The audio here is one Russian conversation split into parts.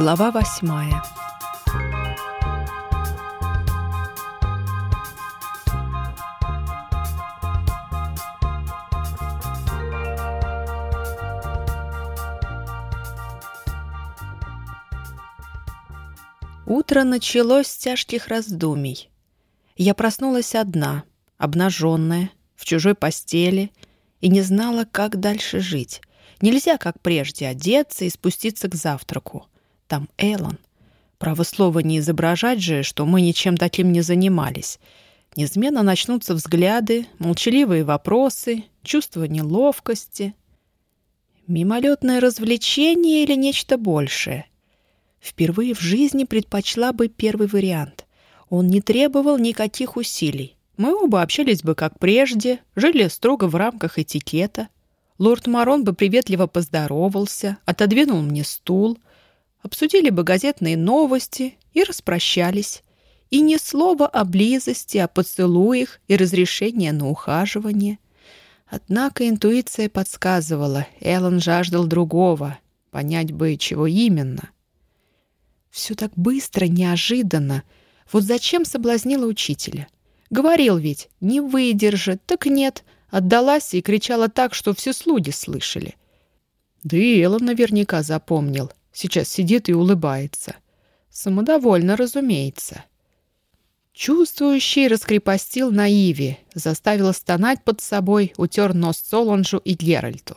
Глава восьмая Утро началось с тяжких раздумий. Я проснулась одна, обнаженная, в чужой постели, и не знала, как дальше жить. Нельзя, как прежде, одеться и спуститься к завтраку. Там Эллен. Право слова не изображать же, что мы ничем таким не занимались. Неизменно начнутся взгляды, молчаливые вопросы, чувство неловкости. Мимолетное развлечение или нечто большее? Впервые в жизни предпочла бы первый вариант. Он не требовал никаких усилий. Мы оба общались бы как прежде, жили строго в рамках этикета. Лорд Марон бы приветливо поздоровался, отодвинул мне стул, обсудили бы газетные новости и распрощались. И ни слова о близости, о поцелуях и разрешении на ухаживание. Однако интуиция подсказывала, Эллен жаждал другого, понять бы, чего именно — все так быстро, неожиданно. Вот зачем соблазнила учителя? Говорил ведь, не выдержит, так нет. Отдалась и кричала так, что все слуги слышали. Да и Эллен наверняка запомнил. Сейчас сидит и улыбается. Самодовольно, разумеется. Чувствующий раскрепостил на Иве, заставил стонать под собой, утер нос Солонжу и Геральту.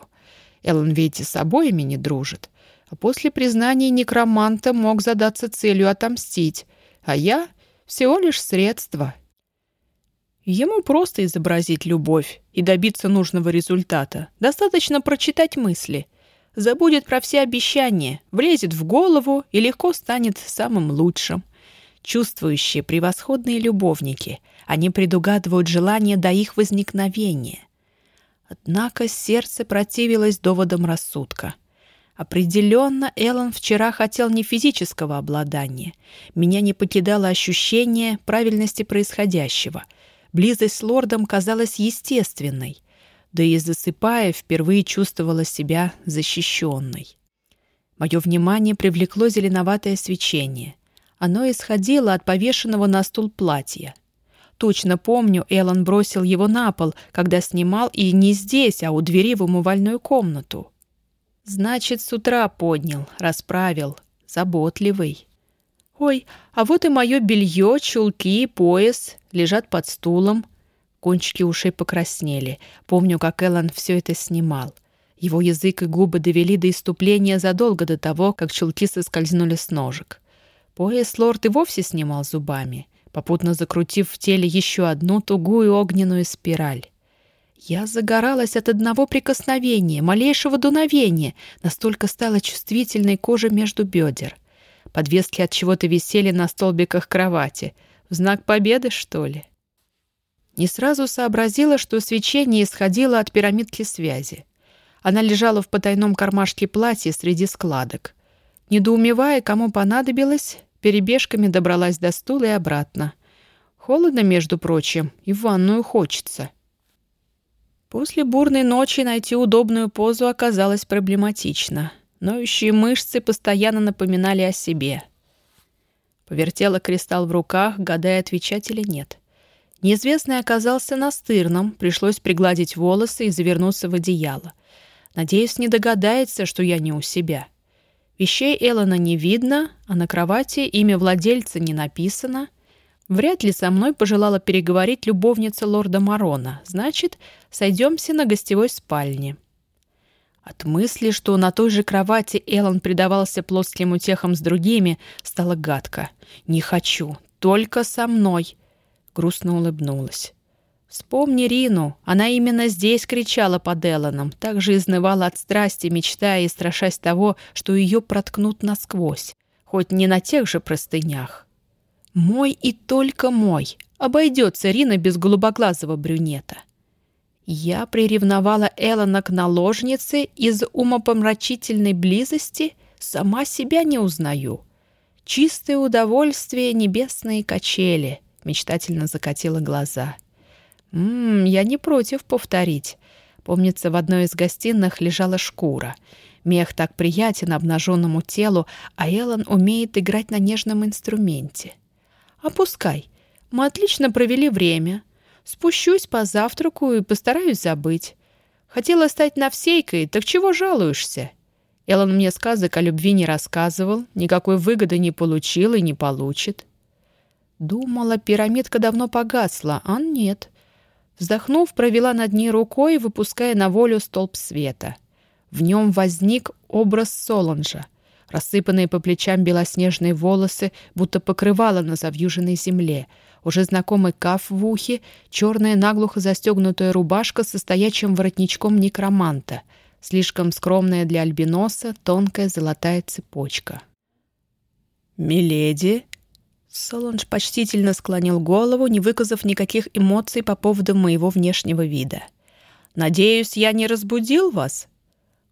Эллен ведь и с обоими не дружит а после признания некроманта мог задаться целью отомстить, а я всего лишь средство. Ему просто изобразить любовь и добиться нужного результата. Достаточно прочитать мысли. Забудет про все обещания, влезет в голову и легко станет самым лучшим. Чувствующие превосходные любовники, они предугадывают желание до их возникновения. Однако сердце противилось доводам рассудка — Определенно, Эллен вчера хотел не физического обладания. Меня не покидало ощущение правильности происходящего. Близость с лордом казалась естественной. Да и засыпая, впервые чувствовала себя защищенной. Мое внимание привлекло зеленоватое свечение. Оно исходило от повешенного на стул платья. Точно помню, Эллен бросил его на пол, когда снимал и не здесь, а у двери в умывальную комнату. Значит, с утра поднял, расправил. Заботливый. Ой, а вот и мое белье, чулки, пояс лежат под стулом. Кончики ушей покраснели. Помню, как Эллен все это снимал. Его язык и губы довели до иступления задолго до того, как чулки соскользнули с ножек. Пояс лорд и вовсе снимал зубами, попутно закрутив в теле еще одну тугую огненную спираль. Я загоралась от одного прикосновения, малейшего дуновения, настолько стала чувствительной кожа между бедер. Подвески от чего-то висели на столбиках кровати. В знак победы, что ли? Не сразу сообразила, что свечение исходило от пирамидки связи. Она лежала в потайном кармашке платья среди складок. Недоумевая, кому понадобилось, перебежками добралась до стула и обратно. Холодно, между прочим, и в ванную хочется. После бурной ночи найти удобную позу оказалось проблематично. Ноющие мышцы постоянно напоминали о себе. Повертела кристалл в руках, гадая, отвечать или нет. Неизвестный оказался настырным, пришлось пригладить волосы и завернуться в одеяло. Надеюсь, не догадается, что я не у себя. Вещей Эллона не видно, а на кровати имя владельца не написано. Вряд ли со мной пожелала переговорить любовница лорда Марона. Значит, сойдемся на гостевой спальне. От мысли, что на той же кровати Эллен предавался плоским утехам с другими, стало гадко. «Не хочу. Только со мной!» Грустно улыбнулась. «Вспомни Рину. Она именно здесь кричала под Эллоном, так же изнывала от страсти, мечтая и страшась того, что ее проткнут насквозь, хоть не на тех же простынях. Мой и только мой. Обойдется Рина без голубоглазого брюнета. Я приревновала Эллона к наложнице из умопомрачительной близости, сама себя не узнаю. Чистое удовольствие небесные качели, мечтательно закатила глаза. Ммм, я не против повторить. Помнится, в одной из гостиных лежала шкура. Мех так приятен обнаженному телу, а Эллен умеет играть на нежном инструменте. «Опускай. Мы отлично провели время. Спущусь, позавтракаю и постараюсь забыть. Хотела стать навсейкой, так чего жалуешься?» Эллен мне сказок о любви не рассказывал, никакой выгоды не получил и не получит. Думала, пирамидка давно погасла, а нет. Вздохнув, провела над ней рукой, выпуская на волю столб света. В нем возник образ Солонжа. Рассыпанные по плечам белоснежные волосы, будто покрывало на завьюженной земле. Уже знакомый каф в ухе, черная наглухо застегнутая рубашка со стоячим воротничком некроманта, слишком скромная для альбиноса тонкая золотая цепочка. «Миледи!» Солонж почтительно склонил голову, не выказав никаких эмоций по поводу моего внешнего вида. «Надеюсь, я не разбудил вас?»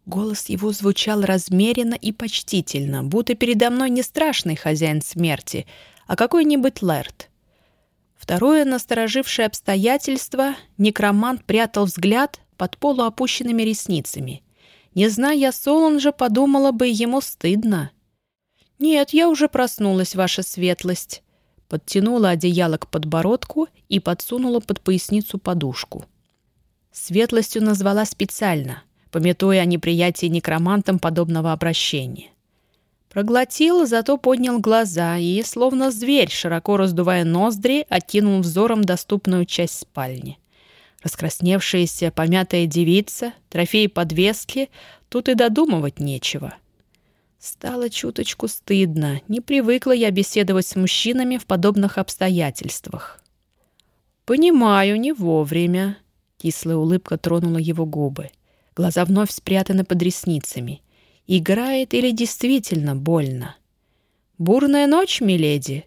Голос его звучал размеренно и почтительно, будто передо мной не страшный хозяин смерти, а какой-нибудь лэрд. Второе насторожившее обстоятельство — некромант прятал взгляд под полуопущенными ресницами. Не зная Солонжа, подумала бы, ему стыдно. «Нет, я уже проснулась, ваша светлость», подтянула одеяло к подбородку и подсунула под поясницу подушку. Светлостью назвала специально, пометуя о неприятии некромантам подобного обращения. Проглотил, зато поднял глаза и, словно зверь, широко раздувая ноздри, окинул взором доступную часть спальни. Раскрасневшаяся, помятая девица, трофеи подвески, тут и додумывать нечего — Стало чуточку стыдно. Не привыкла я беседовать с мужчинами в подобных обстоятельствах. «Понимаю, не вовремя». Кислая улыбка тронула его губы. Глаза вновь спрятаны под ресницами. Играет или действительно больно? «Бурная ночь, миледи?»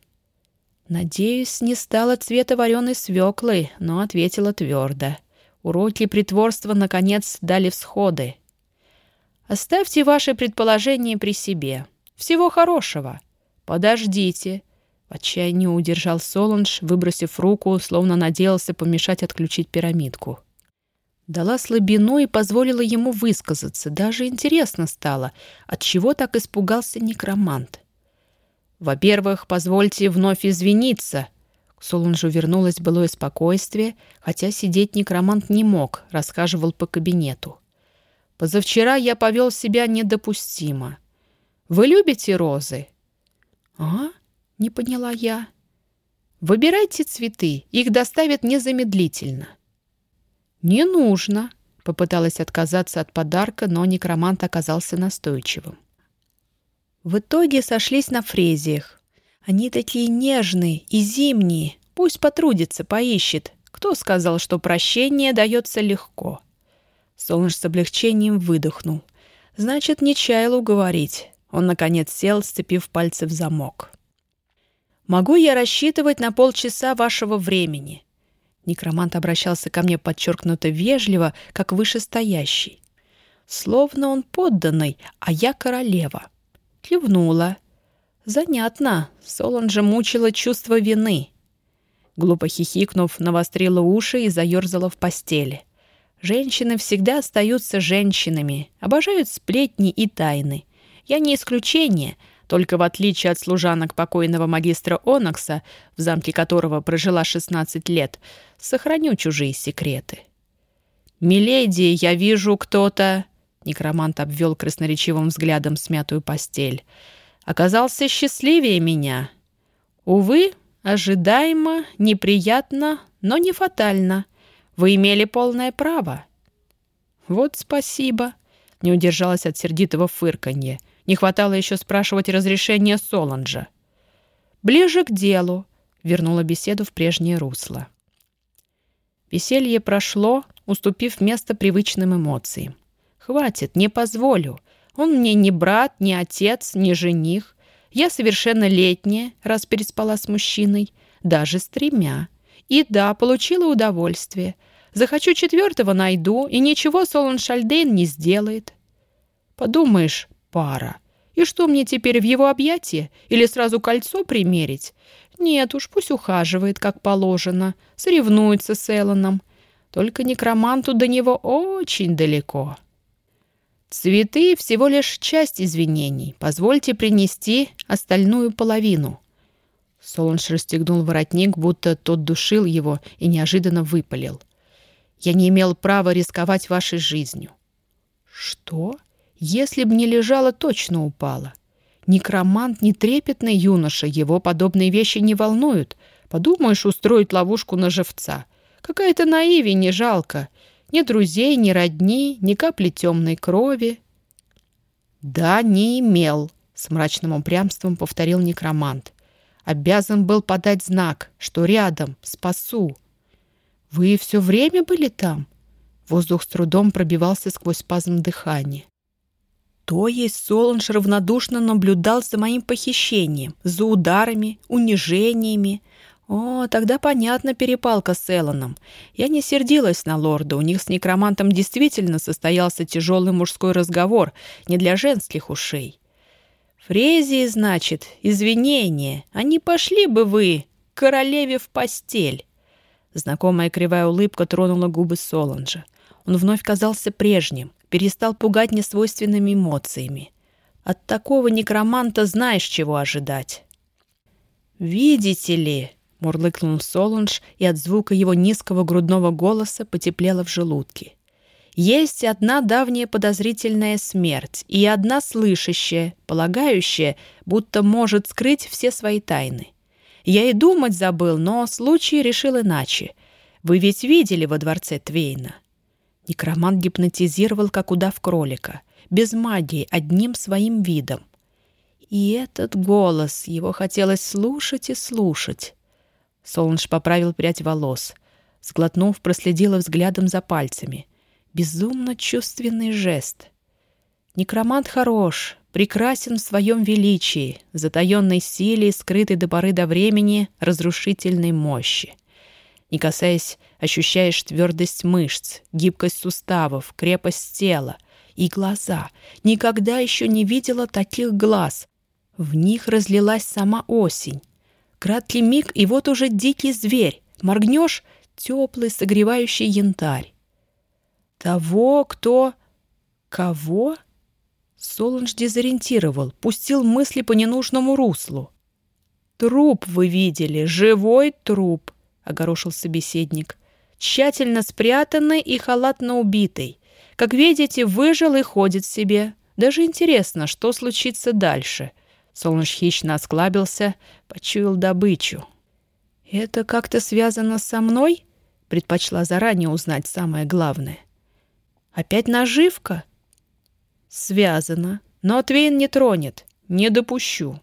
Надеюсь, не стала цвета вареной свеклы, но ответила твердо. Уроки притворства, наконец, дали всходы. Оставьте ваши предположения при себе. Всего хорошего. Подождите. В отчаянии удержал Солунж, выбросив руку, словно надеялся помешать отключить пирамидку. Дала слабину и позволила ему высказаться. Даже интересно стало, от чего так испугался некромант. «Во-первых, позвольте вновь извиниться», к Солунжу вернулось былое спокойствие, хотя сидеть некромант не мог, расхаживал по кабинету. Позавчера я повел себя недопустимо. Вы любите розы?» «А?» — не поняла я. «Выбирайте цветы, их доставят незамедлительно». «Не нужно», — попыталась отказаться от подарка, но некромант оказался настойчивым. В итоге сошлись на фрезиях. Они такие нежные и зимние. Пусть потрудится, поищет. Кто сказал, что прощение дается легко?» Солнж с облегчением выдохнул. Значит, не чаял уговорить. Он, наконец, сел, сцепив пальцы в замок. «Могу я рассчитывать на полчаса вашего времени?» Некромант обращался ко мне подчеркнуто вежливо, как вышестоящий. Словно он подданный, а я королева. Кивнула. Занятно. Солонжа мучила чувство вины. Глупо хихикнув, навострила уши и заерзала в постели. Женщины всегда остаются женщинами, обожают сплетни и тайны. Я не исключение, только в отличие от служанок покойного магистра Онокса, в замке которого прожила 16 лет, сохраню чужие секреты. «Миледи, я вижу кто-то...» Некромант обвел красноречивым взглядом смятую постель. «Оказался счастливее меня. Увы, ожидаемо, неприятно, но не фатально». Вы имели полное право». «Вот спасибо», — не удержалась от сердитого фырканья. Не хватало еще спрашивать разрешения Соланджа. «Ближе к делу», — вернула беседу в прежнее русло. Веселье прошло, уступив место привычным эмоциям. «Хватит, не позволю. Он мне не брат, не отец, не жених. Я совершеннолетняя, раз переспала с мужчиной, даже с тремя. И да, получила удовольствие. Захочу четвертого найду, и ничего Солон Шальдейн не сделает. Подумаешь, пара. И что мне теперь в его объятия? Или сразу кольцо примерить? Нет уж, пусть ухаживает, как положено. Соревнуется с Эллоном. Только некроманту до него очень далеко. Цветы — всего лишь часть извинений. Позвольте принести остальную половину». Солунж расстегнул воротник, будто тот душил его и неожиданно выпалил. «Я не имел права рисковать вашей жизнью». «Что? Если б не лежала, точно упала. Некромант не трепетный юноша, его подобные вещи не волнуют. Подумаешь, устроить ловушку на живца. Какая-то наиви, не жалко. Ни друзей, ни родни, ни капли темной крови». «Да, не имел», — с мрачным упрямством повторил некромант. Обязан был подать знак, что рядом, спасу. Вы все время были там? Воздух с трудом пробивался сквозь спазм дыхания. То есть Соланж равнодушно наблюдал за моим похищением, за ударами, унижениями. О, тогда понятна перепалка с Элланом. Я не сердилась на лорда, у них с некромантом действительно состоялся тяжелый мужской разговор, не для женских ушей. Фрезии, значит, извинения. Не пошли бы вы королеве в постель. Знакомая кривая улыбка тронула губы Соланжа. Он вновь казался прежним, перестал пугать несвойственными эмоциями. От такого некроманта знаешь, чего ожидать. «Видите ли», — мурлыкнул Солунж, и от звука его низкого грудного голоса потеплело в желудке. Есть одна давняя подозрительная смерть и одна слышащая, полагающая, будто может скрыть все свои тайны. Я и думать забыл, но случай решил иначе. Вы ведь видели во дворце Твейна? Некромант гипнотизировал, как удав кролика, без магии, одним своим видом. И этот голос, его хотелось слушать и слушать. Солнж поправил прядь волос. Сглотнув, проследила взглядом за пальцами — безумно чувственный жест. Некромант хорош, прекрасен в своем величии, затаенной силе, скрытой до поры до времени разрушительной мощи. Не касаясь, ощущаешь твердость мышц, гибкость суставов, крепость тела и глаза. Никогда еще не видела таких глаз. В них разлилась сама осень. Краткий миг, и вот уже дикий зверь. Моргнешь — теплый, согревающий янтарь. Того, кто... Кого? Солунж дезориентировал, пустил мысли по ненужному руслу. «Труп вы видели, живой труп», — огорошил собеседник. «Тщательно спрятанный и халатно убитый. Как видите, выжил и ходит себе. Даже интересно, что случится дальше». Солнж хищно осклабился, почуял добычу. «Это как-то связано со мной?» Предпочла заранее узнать самое главное. Опять наживка? Связано. Но Твейн не тронет. Не допущу.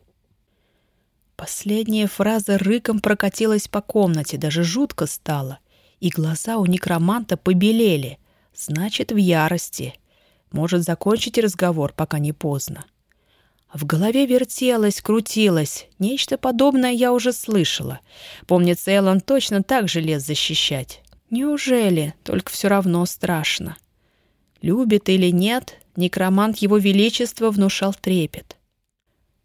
Последняя фраза рыком прокатилась по комнате, даже жутко стало. И глаза у некроманта побелели. Значит, в ярости. Может закончить разговор, пока не поздно. В голове вертелось, крутилось. Нечто подобное я уже слышала. Помнится, Эллен точно так же лез защищать. Неужели? Только все равно страшно. Любит или нет, некромант его величества внушал трепет.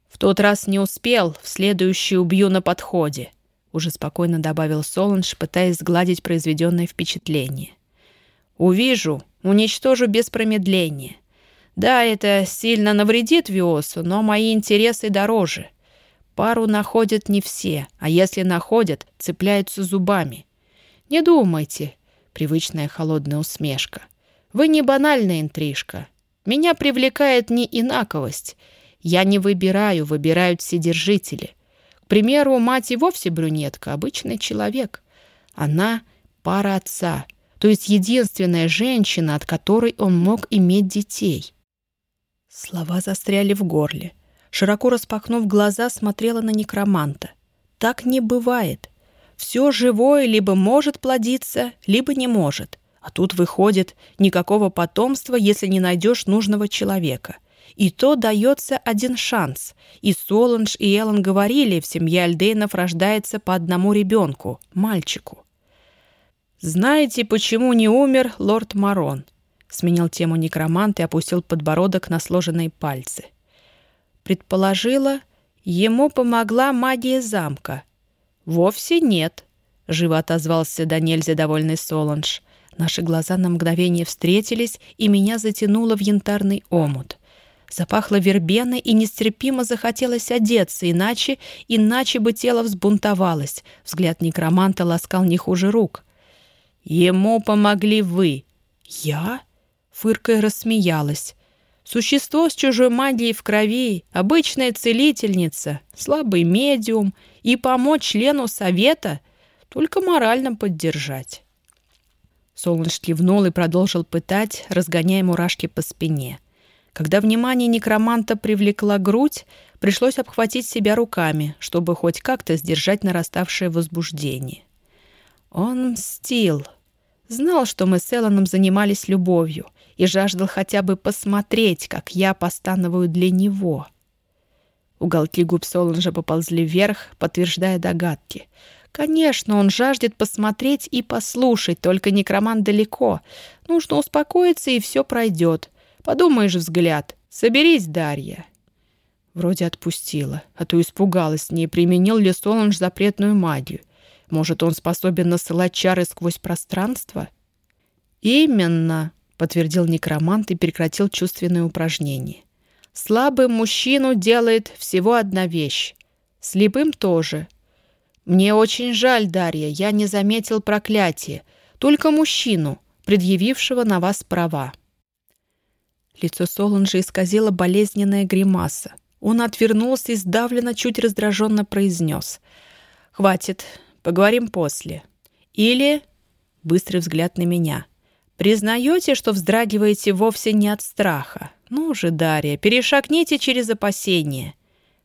«В тот раз не успел, в следующий убью на подходе», уже спокойно добавил Соланж, пытаясь сгладить произведенное впечатление. «Увижу, уничтожу без промедления. Да, это сильно навредит Виосу, но мои интересы дороже. Пару находят не все, а если находят, цепляются зубами. Не думайте, привычная холодная усмешка. Вы не банальная интрижка. Меня привлекает не инаковость. Я не выбираю, выбирают вседержители. К примеру, мать и вовсе брюнетка, обычный человек. Она — пара отца, то есть единственная женщина, от которой он мог иметь детей. Слова застряли в горле. Широко распахнув глаза, смотрела на некроманта. Так не бывает. Все живое либо может плодиться, либо не может. А тут выходит никакого потомства, если не найдешь нужного человека. И то дается один шанс. И Соланж, и Эллен говорили, в семье Альдейнов рождается по одному ребенку, мальчику. «Знаете, почему не умер лорд Марон?» Сменил тему некромант и опустил подбородок на сложенные пальцы. Предположила, ему помогла магия замка. «Вовсе нет», — живо отозвался до нельзя довольный Соланж. Наши глаза на мгновение встретились, и меня затянуло в янтарный омут. Запахло вербеной, и нестерпимо захотелось одеться, иначе, иначе бы тело взбунтовалось. Взгляд некроманта ласкал не хуже рук. «Ему помогли вы». «Я?» — фыркая рассмеялась. Существо с чужой магией в крови, обычная целительница, слабый медиум и помочь члену совета, только морально поддержать. Солнж кивнул и продолжил пытать, разгоняя мурашки по спине. Когда внимание некроманта привлекла грудь, пришлось обхватить себя руками, чтобы хоть как-то сдержать нараставшее возбуждение. Он мстил. Знал, что мы с Элланом занимались любовью, и жаждал хотя бы посмотреть, как я постановую для него. Уголки губ Соланжа поползли вверх, подтверждая догадки — Конечно, он жаждет посмотреть и послушать, только некромант далеко. Нужно успокоиться, и все пройдет. Подумаешь, взгляд. Соберись, Дарья. Вроде отпустила, а то испугалась, не применил ли Соланж запретную магию. Может, он способен насылать чары сквозь пространство? Именно, подтвердил некромант и прекратил чувственные упражнения. Слабым мужчину делает всего одна вещь. Слепым тоже — «Мне очень жаль, Дарья, я не заметил проклятие. Только мужчину, предъявившего на вас права». Лицо Солунжа исказило болезненная гримаса. Он отвернулся и сдавленно, чуть раздраженно произнес. «Хватит, поговорим после». Или... Быстрый взгляд на меня. «Признаете, что вздрагиваете вовсе не от страха? Ну же, Дарья, перешагните через опасение.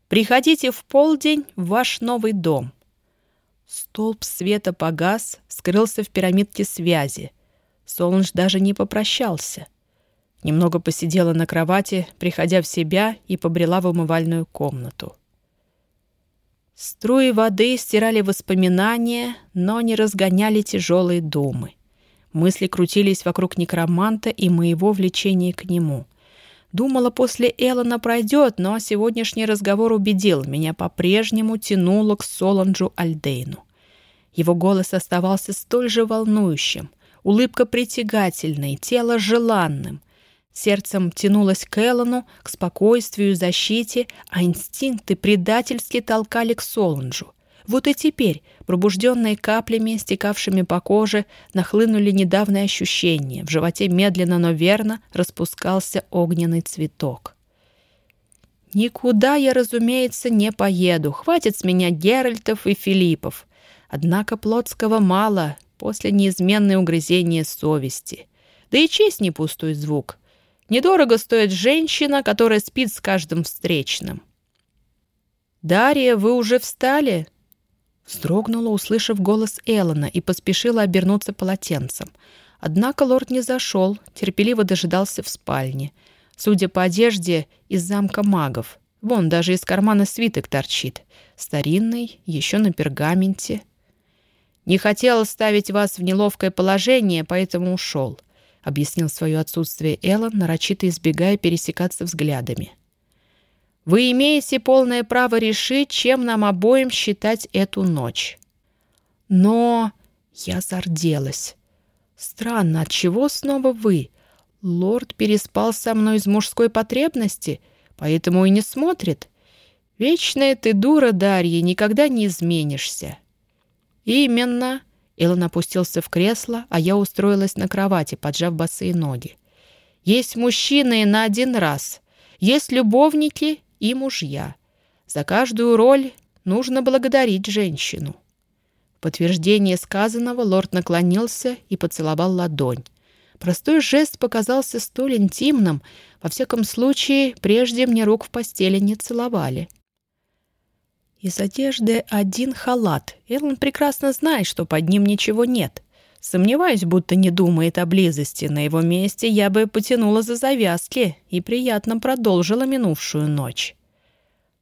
Приходите в полдень в ваш новый дом. Столб света погас, скрылся в пирамидке связи. Солнж даже не попрощался. Немного посидела на кровати, приходя в себя, и побрела в умывальную комнату. Струи воды стирали воспоминания, но не разгоняли тяжелые думы. Мысли крутились вокруг некроманта и моего влечения к нему. Думала, после Эллона пройдет, но сегодняшний разговор убедил, меня по-прежнему тянуло к Соланджу Альдейну. Его голос оставался столь же волнующим, улыбка притягательной, тело желанным. Сердцем тянулось к Эллону, к спокойствию, защите, а инстинкты предательски толкали к Соланджу. Вот и теперь, пробужденные каплями, стекавшими по коже, нахлынули недавние ощущения. В животе медленно, но верно распускался огненный цветок. «Никуда я, разумеется, не поеду. Хватит с меня Геральтов и Филиппов. Однако Плотского мало после неизменной угрызения совести. Да и честь не пустой звук. Недорого стоит женщина, которая спит с каждым встречным. «Дарья, вы уже встали?» Вздрогнула, услышав голос Эллона, и поспешила обернуться полотенцем. Однако лорд не зашел, терпеливо дожидался в спальне. Судя по одежде, из замка магов. Вон, даже из кармана свиток торчит. Старинный, еще на пергаменте. «Не хотел ставить вас в неловкое положение, поэтому ушел», — объяснил свое отсутствие Эллон, нарочито избегая пересекаться взглядами. Вы имеете полное право решить, чем нам обоим считать эту ночь. Но я зарделась. Странно, от чего снова вы? Лорд переспал со мной из мужской потребности, поэтому и не смотрит. Вечная ты дура, Дарья, никогда не изменишься. Именно. Илон опустился в кресло, а я устроилась на кровати, поджав босые ноги. Есть мужчины на один раз. Есть любовники и мужья. За каждую роль нужно благодарить женщину. В подтверждение сказанного лорд наклонился и поцеловал ладонь. Простой жест показался столь интимным, во всяком случае, прежде мне рук в постели не целовали. Из одежды один халат. Эллен прекрасно знает, что под ним ничего нет. Сомневаюсь, будто не думает о близости. На его месте я бы потянула за завязки и приятно продолжила минувшую ночь.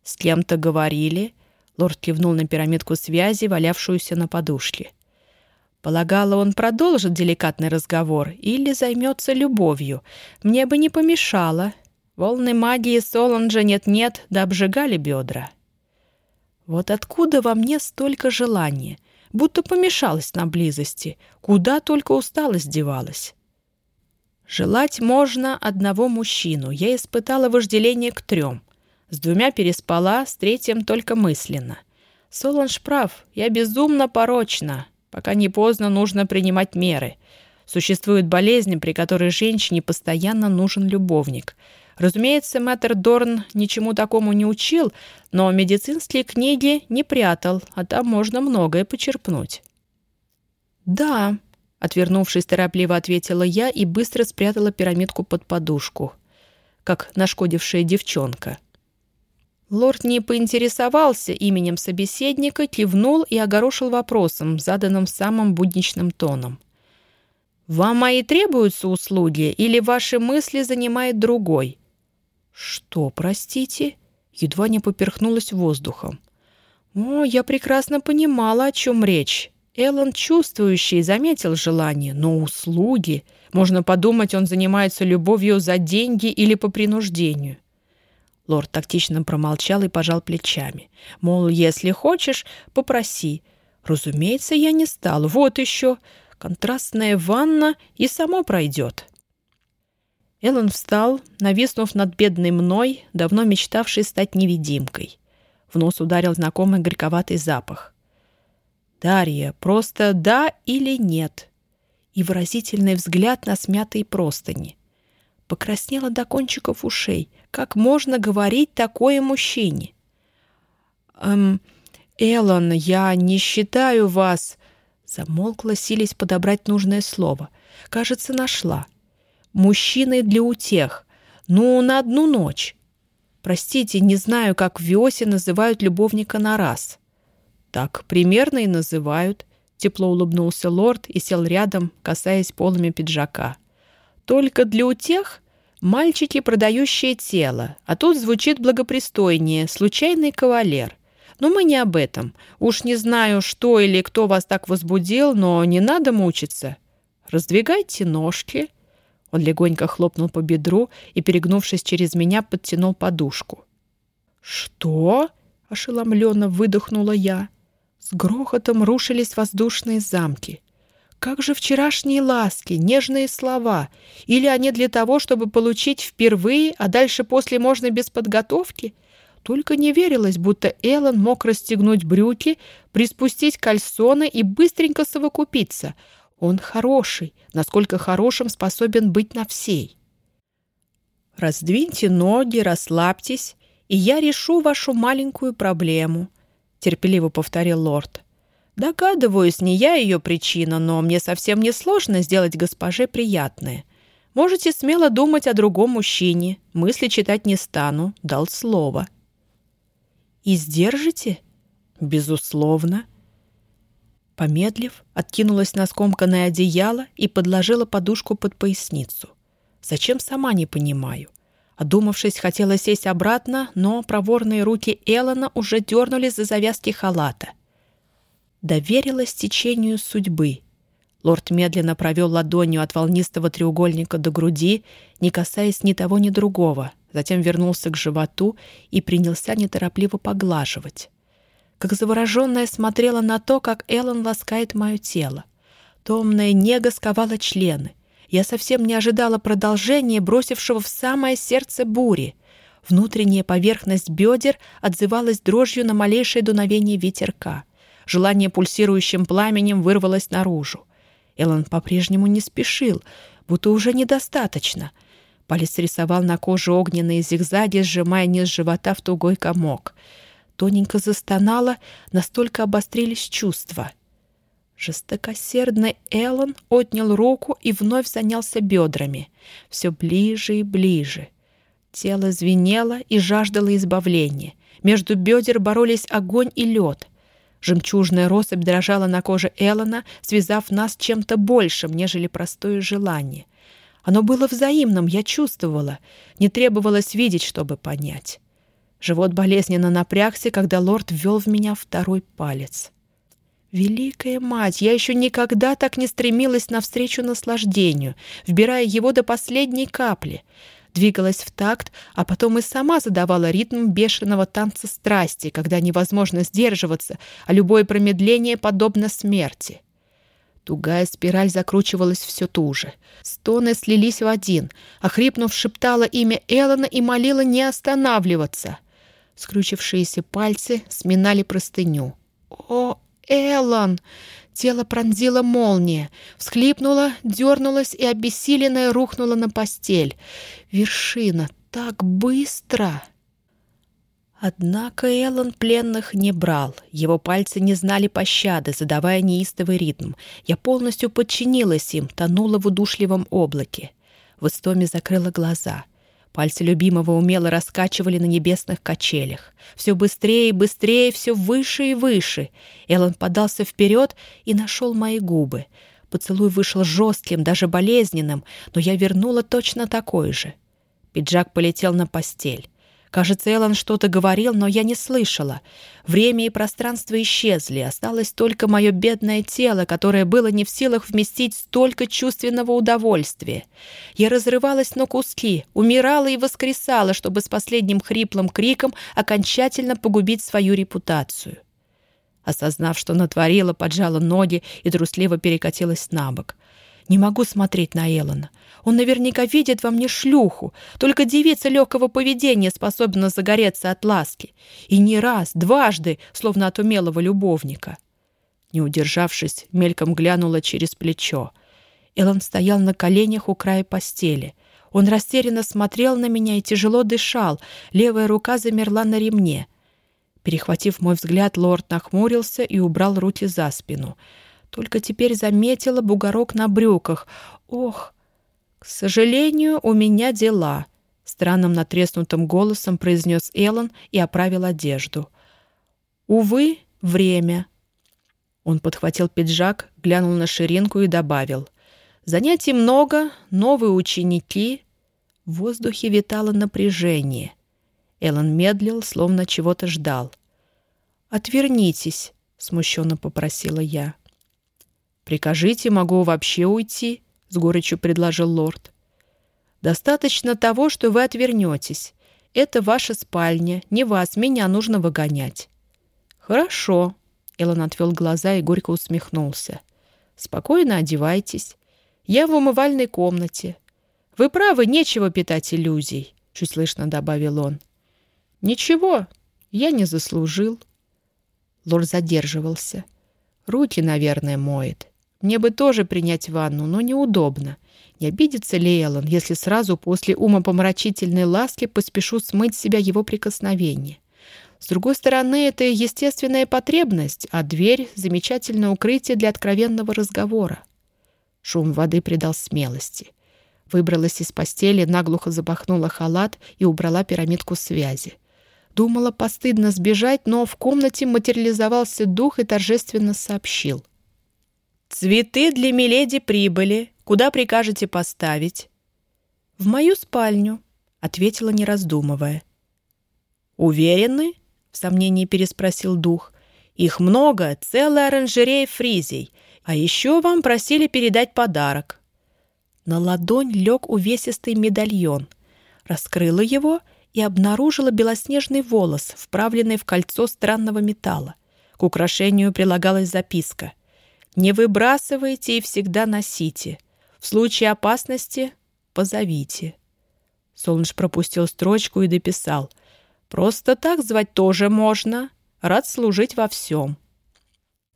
«С кем-то говорили?» Лорд кивнул на пирамидку связи, валявшуюся на подушке. Полагала, он продолжит деликатный разговор или займется любовью. Мне бы не помешало. Волны магии Соланжа нет-нет, да обжигали бедра. Вот откуда во мне столько желания — будто помешалась на близости, куда только усталость девалась. Желать можно одного мужчину. Я испытала вожделение к трем. С двумя переспала, с третьим только мысленно. Соланж прав, я безумно порочна. Пока не поздно, нужно принимать меры. Существует болезнь, при которой женщине постоянно нужен любовник. Разумеется, мэтр Дорн ничему такому не учил, но медицинские книги не прятал, а там можно многое почерпнуть. «Да», — отвернувшись, торопливо ответила я и быстро спрятала пирамидку под подушку, как нашкодившая девчонка. Лорд не поинтересовался именем собеседника, кивнул и огорошил вопросом, заданным самым будничным тоном. «Вам мои требуются услуги или ваши мысли занимает другой?» «Что, простите?» Едва не поперхнулась воздухом. «О, я прекрасно понимала, о чем речь. Эллен чувствующий заметил желание, но услуги... Можно подумать, он занимается любовью за деньги или по принуждению». Лорд тактично промолчал и пожал плечами. Мол, если хочешь, попроси. Разумеется, я не стал. Вот еще. Контрастная ванна и само пройдет. Эллен встал, нависнув над бедной мной, давно мечтавшей стать невидимкой. В нос ударил знакомый горьковатый запах. «Дарья, просто да или нет?» И выразительный взгляд на смятые простыни. Покраснела до кончиков ушей. Как можно говорить такое мужчине? «Эм, Эллен, я не считаю вас...» Замолкла, сились подобрать нужное слово. Кажется, нашла. Мужчины для утех. Ну, на одну ночь. Простите, не знаю, как в Виосе называют любовника на раз. Так примерно и называют. Тепло улыбнулся лорд и сел рядом, касаясь полами пиджака. Только для утех мальчики, продающие тело, а тут звучит благопристойнее, случайный кавалер. Но мы не об этом. Уж не знаю, что или кто вас так возбудил, но не надо мучиться. Раздвигайте ножки, он легонько хлопнул по бедру и, перегнувшись через меня, подтянул подушку. «Что?» — ошеломленно выдохнула я. С грохотом рушились воздушные замки. Как же вчерашние ласки, нежные слова? Или они для того, чтобы получить впервые, а дальше после можно без подготовки? Только не верилось, будто Эллен мог расстегнуть брюки, приспустить кальсоны и быстренько совокупиться — он хороший, насколько хорошим способен быть на всей. Раздвиньте ноги, расслабьтесь, и я решу вашу маленькую проблему, терпеливо повторил лорд. Догадываюсь, не я ее причина, но мне совсем не сложно сделать госпоже приятное. Можете смело думать о другом мужчине, мысли читать не стану, дал слово. И сдержите? Безусловно. Помедлив, откинулась на скомканное одеяло и подложила подушку под поясницу. Зачем, сама не понимаю. Одумавшись, хотела сесть обратно, но проворные руки Эллона уже дернули за завязки халата. Доверилась течению судьбы. Лорд медленно провел ладонью от волнистого треугольника до груди, не касаясь ни того, ни другого, затем вернулся к животу и принялся неторопливо поглаживать как завороженная смотрела на то, как Эллен ласкает мое тело. Томная нега сковала члены. Я совсем не ожидала продолжения, бросившего в самое сердце бури. Внутренняя поверхность бедер отзывалась дрожью на малейшее дуновение ветерка. Желание пульсирующим пламенем вырвалось наружу. Эллен по-прежнему не спешил, будто уже недостаточно. Палец рисовал на коже огненные зигзаги, сжимая низ живота в тугой комок — тоненько застонала, настолько обострились чувства. Жестокосердный Эллен отнял руку и вновь занялся бедрами. Все ближе и ближе. Тело звенело и жаждало избавления. Между бедер боролись огонь и лед. Жемчужная россыпь дрожала на коже Эллона, связав нас чем-то большим, нежели простое желание. Оно было взаимным, я чувствовала. Не требовалось видеть, чтобы понять. Живот болезненно напрягся, когда лорд ввел в меня второй палец. Великая мать, я еще никогда так не стремилась навстречу наслаждению, вбирая его до последней капли. двигалась в такт, а потом и сама задавала ритм бешеного танца страсти, когда невозможно сдерживаться, а любое промедление подобно смерти. Тугая спираль закручивалась все туже. Стоны слились в один. Охрипнув, шептала имя Эллона и молила не останавливаться. Скручившиеся пальцы сминали простыню. «О, Эллон!» Тело пронзила молния, всхлипнула, дернулась и обессиленная рухнула на постель. Вершина так быстро! Однако Эллен пленных не брал. Его пальцы не знали пощады, задавая неистовый ритм. Я полностью подчинилась им, тонула в удушливом облаке. В истоме закрыла глаза. Пальцы любимого умело раскачивали на небесных качелях. Все быстрее и быстрее, все выше и выше. Эллен подался вперед и нашел мои губы. Поцелуй вышел жестким, даже болезненным, но я вернула точно такой же. Пиджак полетел на постель. Кажется, Эллен что-то говорил, но я не слышала. Время и пространство исчезли, осталось только мое бедное тело, которое было не в силах вместить столько чувственного удовольствия. Я разрывалась на куски, умирала и воскресала, чтобы с последним хриплым криком окончательно погубить свою репутацию. Осознав, что натворила, поджала ноги и трусливо перекатилась на бок. Не могу смотреть на Эллона. Он наверняка видит во мне шлюху. Только девица легкого поведения способна загореться от ласки. И не раз, дважды, словно от умелого любовника. Не удержавшись, мельком глянула через плечо. Эллон стоял на коленях у края постели. Он растерянно смотрел на меня и тяжело дышал. Левая рука замерла на ремне. Перехватив мой взгляд, лорд нахмурился и убрал руки за спину. Только теперь заметила бугорок на брюках. Ох! «К сожалению, у меня дела», — странным натреснутым голосом произнес Эллен и оправил одежду. «Увы, время». Он подхватил пиджак, глянул на ширинку и добавил. «Занятий много, новые ученики». В воздухе витало напряжение. Эллен медлил, словно чего-то ждал. «Отвернитесь», — смущенно попросила я. «Прикажите, могу вообще уйти», с горечью предложил лорд. «Достаточно того, что вы отвернетесь. Это ваша спальня, не вас, меня нужно выгонять». «Хорошо», — Эллен отвел глаза и горько усмехнулся. «Спокойно одевайтесь. Я в умывальной комнате. Вы правы, нечего питать иллюзий», — чуть слышно добавил он. «Ничего, я не заслужил». Лорд задерживался. «Руки, наверное, моет. Мне бы тоже принять ванну, но неудобно. Не обидится ли Эллен, если сразу после умопомрачительной ласки поспешу смыть себя его прикосновение? С другой стороны, это естественная потребность, а дверь — замечательное укрытие для откровенного разговора. Шум воды придал смелости. Выбралась из постели, наглухо запахнула халат и убрала пирамидку связи. Думала постыдно сбежать, но в комнате материализовался дух и торжественно сообщил. «Цветы для Миледи прибыли. Куда прикажете поставить?» «В мою спальню», — ответила, не раздумывая. «Уверены?» — в сомнении переспросил дух. «Их много, целая оранжерея фризей. А еще вам просили передать подарок». На ладонь лег увесистый медальон. Раскрыла его и обнаружила белоснежный волос, вправленный в кольцо странного металла. К украшению прилагалась записка — не выбрасывайте и всегда носите. В случае опасности позовите. Солнж пропустил строчку и дописал. Просто так звать тоже можно. Рад служить во всем.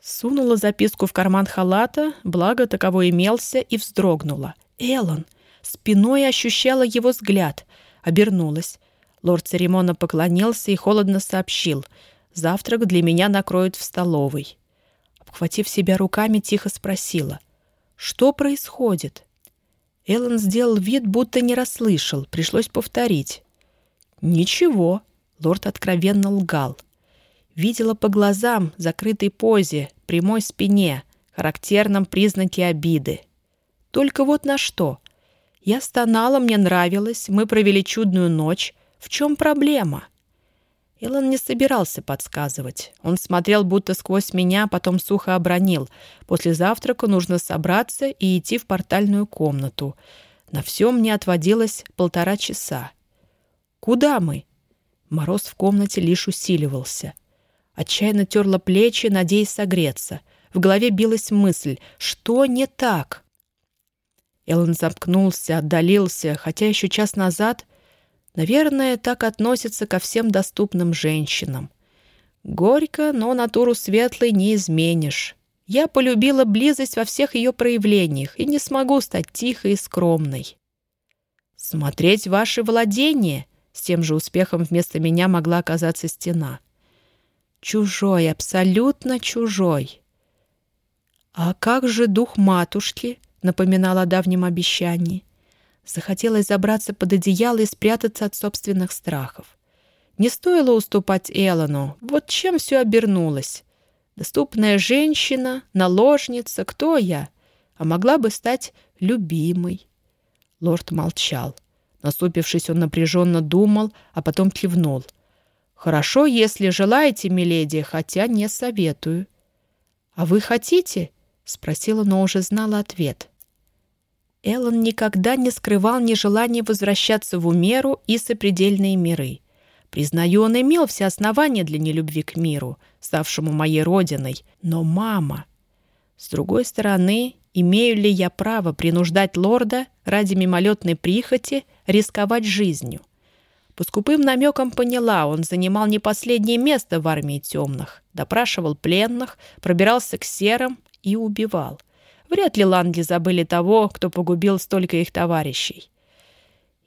Сунула записку в карман халата, благо таковой имелся, и вздрогнула. Эллен! Спиной ощущала его взгляд. Обернулась. Лорд церемонно поклонился и холодно сообщил. «Завтрак для меня накроют в столовой». Обхватив себя руками, тихо спросила. «Что происходит?» Эллен сделал вид, будто не расслышал. Пришлось повторить. «Ничего», — лорд откровенно лгал. Видела по глазам, закрытой позе, прямой спине, характерном признаке обиды. Только вот на что. Я стонала, мне нравилось, мы провели чудную ночь. В чем проблема?» Илон не собирался подсказывать. Он смотрел будто сквозь меня, потом сухо обронил. После завтрака нужно собраться и идти в портальную комнату. На всем мне отводилось полтора часа. «Куда мы?» Мороз в комнате лишь усиливался. Отчаянно терла плечи, надеясь согреться. В голове билась мысль, что не так? Эллен замкнулся, отдалился, хотя еще час назад, наверное, так относится ко всем доступным женщинам. Горько, но натуру светлой не изменишь. Я полюбила близость во всех ее проявлениях и не смогу стать тихой и скромной. «Смотреть ваши владения!» С тем же успехом вместо меня могла оказаться стена. Чужой, абсолютно чужой. «А как же дух матушки?» — напоминала о давнем обещании. Захотелось забраться под одеяло и спрятаться от собственных страхов. Не стоило уступать Эллону. Вот чем все обернулось. Доступная женщина, наложница, кто я? А могла бы стать любимой. Лорд молчал. Насупившись, он напряженно думал, а потом кивнул. «Хорошо, если желаете, миледи, хотя не советую». «А вы хотите?» — спросила, но уже знала ответ. Эллен никогда не скрывал нежелания возвращаться в Умеру и сопредельные миры. Признаю, он имел все основания для нелюбви к миру, ставшему моей родиной, но мама... С другой стороны, имею ли я право принуждать лорда ради мимолетной прихоти рисковать жизнью? По скупым намекам поняла, он занимал не последнее место в армии темных, допрашивал пленных, пробирался к серым и убивал. Вряд ли ланги забыли того, кто погубил столько их товарищей.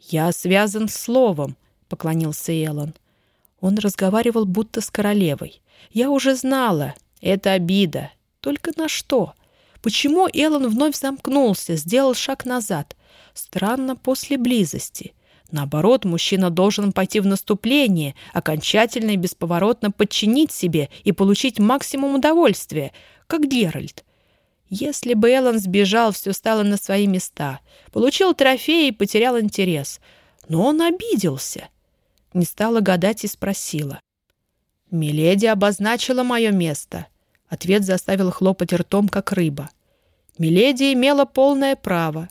«Я связан с словом», — поклонился Эллен. Он разговаривал будто с королевой. «Я уже знала. Это обида. Только на что? Почему Эллен вновь замкнулся, сделал шаг назад? Странно после близости. Наоборот, мужчина должен пойти в наступление, окончательно и бесповоротно подчинить себе и получить максимум удовольствия, как Геральт. Если бы Эллен сбежал, все стало на свои места. Получил трофей и потерял интерес. Но он обиделся. Не стала гадать и спросила. «Миледи обозначила мое место». Ответ заставил хлопать ртом, как рыба. Миледи имела полное право.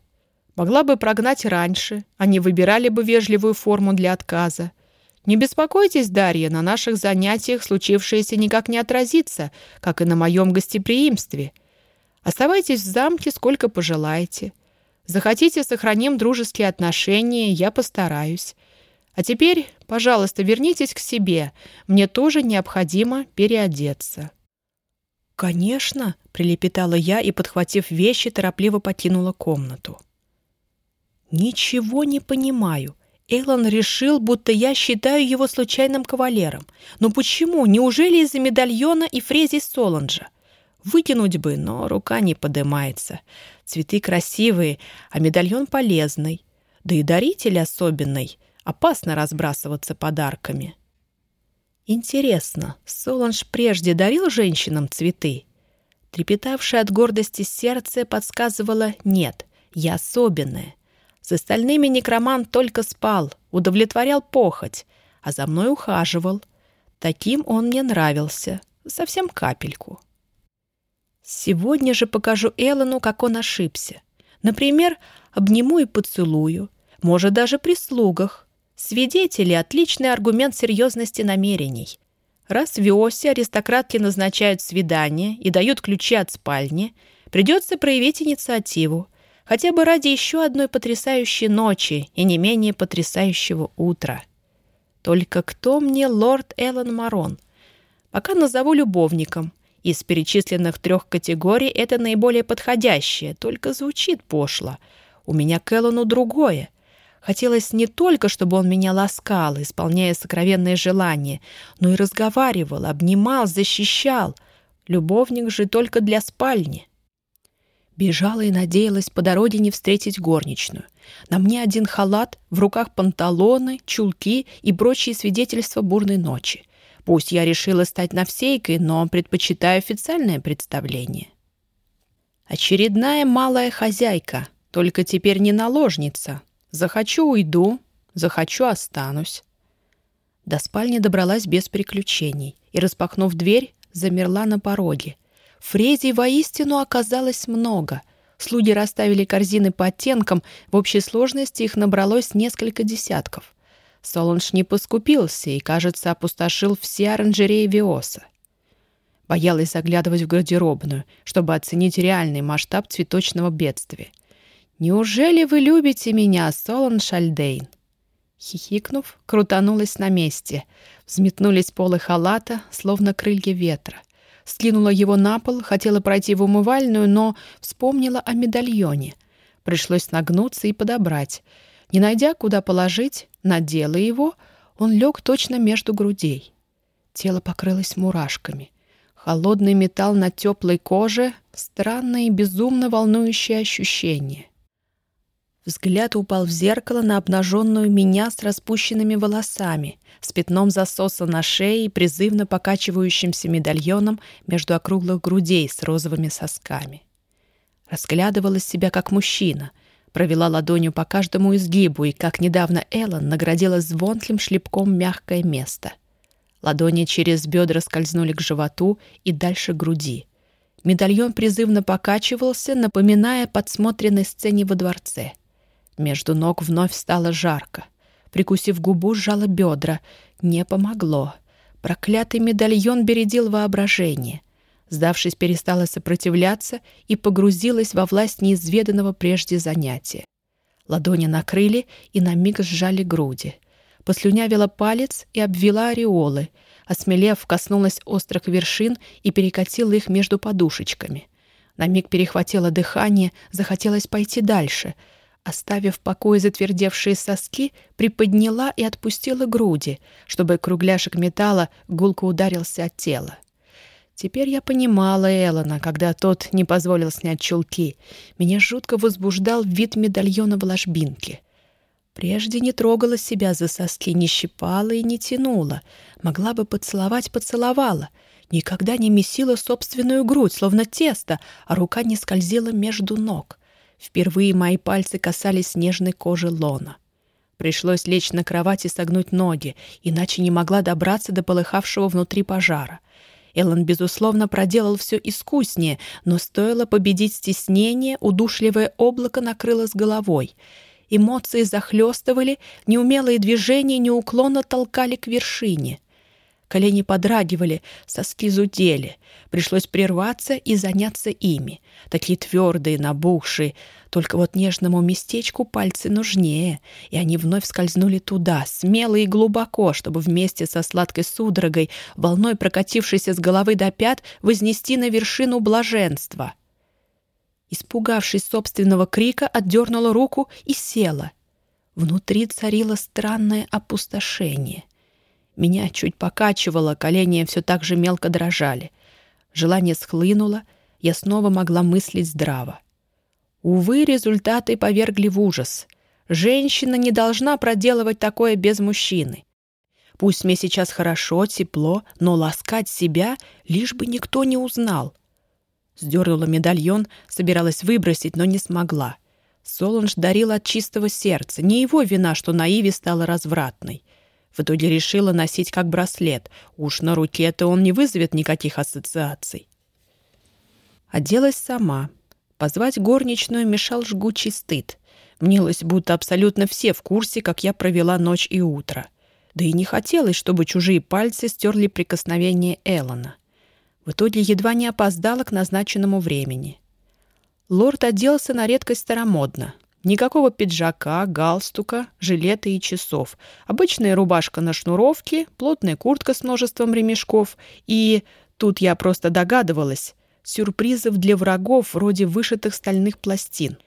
Могла бы прогнать раньше, они выбирали бы вежливую форму для отказа. Не беспокойтесь, Дарья, на наших занятиях случившееся никак не отразится, как и на моем гостеприимстве. Оставайтесь в замке сколько пожелаете. Захотите, сохраним дружеские отношения, я постараюсь. А теперь, пожалуйста, вернитесь к себе. Мне тоже необходимо переодеться». «Конечно», — прилепетала я и, подхватив вещи, торопливо покинула комнату. «Ничего не понимаю. Эйлон решил, будто я считаю его случайным кавалером. Но почему? Неужели из-за медальона и фрези Соланджа? Выкинуть бы, но рука не подымается. Цветы красивые, а медальон полезный. Да и даритель особенный. Опасно разбрасываться подарками». Интересно, Соланж прежде дарил женщинам цветы? Трепетавшее от гордости сердце подсказывало «нет, я особенная». С остальными некромант только спал, удовлетворял похоть, а за мной ухаживал. Таким он мне нравился, совсем капельку. Сегодня же покажу Эллену, как он ошибся. Например, обниму и поцелую, может, даже при слугах. Свидетели — отличный аргумент серьезности намерений. Раз в Виосе аристократки назначают свидание и дают ключи от спальни, придется проявить инициативу, хотя бы ради еще одной потрясающей ночи и не менее потрясающего утра. Только кто мне лорд Эллен Марон? Пока назову любовником. Из перечисленных трех категорий это наиболее подходящее, только звучит пошло. У меня к Эллону другое — Хотелось не только, чтобы он меня ласкал, исполняя сокровенные желания, но и разговаривал, обнимал, защищал. Любовник же только для спальни. Бежала и надеялась по дороге не встретить горничную. На мне один халат, в руках панталоны, чулки и прочие свидетельства бурной ночи. Пусть я решила стать навсейкой, но предпочитаю официальное представление. Очередная малая хозяйка, только теперь не наложница, Захочу — уйду, захочу — останусь. До спальни добралась без приключений и, распахнув дверь, замерла на пороге. Фрезий воистину оказалось много. Слуги расставили корзины по оттенкам, в общей сложности их набралось несколько десятков. Солунж не поскупился и, кажется, опустошил все оранжереи Виоса. Боялась заглядывать в гардеробную, чтобы оценить реальный масштаб цветочного бедствия. «Неужели вы любите меня, Солон Шальдейн?» Хихикнув, крутанулась на месте. Взметнулись полы халата, словно крылья ветра. Скинула его на пол, хотела пройти в умывальную, но вспомнила о медальоне. Пришлось нагнуться и подобрать. Не найдя, куда положить, надела его, он лег точно между грудей. Тело покрылось мурашками. Холодный металл на теплой коже — странное и безумно волнующее ощущение. Взгляд упал в зеркало на обнаженную меня с распущенными волосами, с пятном засоса на шее и призывно покачивающимся медальоном между округлых грудей с розовыми сосками. Разглядывала себя как мужчина, провела ладонью по каждому изгибу и, как недавно Эллен, наградила звонким шлепком мягкое место. Ладони через бедра скользнули к животу и дальше к груди. Медальон призывно покачивался, напоминая подсмотренной сцене во дворце. Между ног вновь стало жарко. Прикусив губу, сжала бедра. Не помогло. Проклятый медальон бередил воображение. Сдавшись, перестала сопротивляться и погрузилась во власть неизведанного прежде занятия. Ладони накрыли и на миг сжали груди. Послюнявила палец и обвела ореолы. Осмелев, коснулась острых вершин и перекатила их между подушечками. На миг перехватило дыхание, захотелось пойти дальше. Оставив в покое затвердевшие соски, приподняла и отпустила груди, чтобы кругляшек металла гулко ударился от тела. Теперь я понимала Эллона, когда тот не позволил снять чулки. Меня жутко возбуждал вид медальона в ложбинке. Прежде не трогала себя за соски, не щипала и не тянула. Могла бы поцеловать — поцеловала. Никогда не месила собственную грудь, словно тесто, а рука не скользила между ног. Впервые мои пальцы касались нежной кожи лона. Пришлось лечь на кровать и согнуть ноги, иначе не могла добраться до полыхавшего внутри пожара. Эллен, безусловно, проделал все искуснее, но стоило победить стеснение, удушливое облако накрыло с головой. Эмоции захлестывали, неумелые движения неуклонно толкали к вершине. Колени подрагивали, соски зудели. Пришлось прерваться и заняться ими. Такие твердые, набухшие. Только вот нежному местечку пальцы нужнее. И они вновь скользнули туда, смело и глубоко, чтобы вместе со сладкой судорогой, волной прокатившейся с головы до пят, вознести на вершину блаженства. Испугавшись собственного крика, отдернула руку и села. Внутри царило странное опустошение — меня чуть покачивало, колени все так же мелко дрожали. Желание схлынуло, я снова могла мыслить здраво. Увы, результаты повергли в ужас. Женщина не должна проделывать такое без мужчины. Пусть мне сейчас хорошо, тепло, но ласкать себя, лишь бы никто не узнал. Сдернула медальон, собиралась выбросить, но не смогла. Солунж дарил от чистого сердца. Не его вина, что на Иве стала развратной. В итоге решила носить как браслет. Уж на руке-то он не вызовет никаких ассоциаций. Оделась сама. Позвать горничную мешал жгучий стыд. Мнилось, будто абсолютно все в курсе, как я провела ночь и утро. Да и не хотелось, чтобы чужие пальцы стерли прикосновение Эллона. В итоге едва не опоздала к назначенному времени. Лорд оделся на редкость старомодно. Никакого пиджака, галстука, жилета и часов. Обычная рубашка на шнуровке, плотная куртка с множеством ремешков и, тут я просто догадывалась, сюрпризов для врагов вроде вышитых стальных пластин.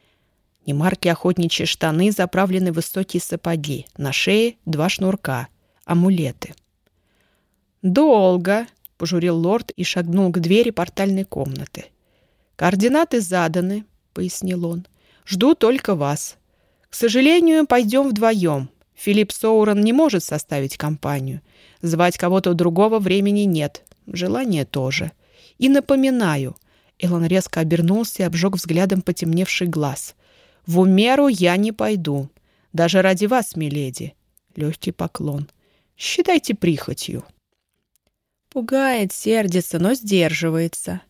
Немарки охотничьи штаны заправлены высокие сапоги, на шее два шнурка, амулеты. «Долго!» — пожурил лорд и шагнул к двери портальной комнаты. «Координаты заданы», — пояснил он. Жду только вас. К сожалению, пойдем вдвоем. Филипп Соурон не может составить компанию. Звать кого-то другого времени нет. Желания тоже. И напоминаю. Элон резко обернулся и обжег взглядом потемневший глаз. В Умеру я не пойду. Даже ради вас, миледи. Легкий поклон. Считайте прихотью. Пугает, сердится, но сдерживается.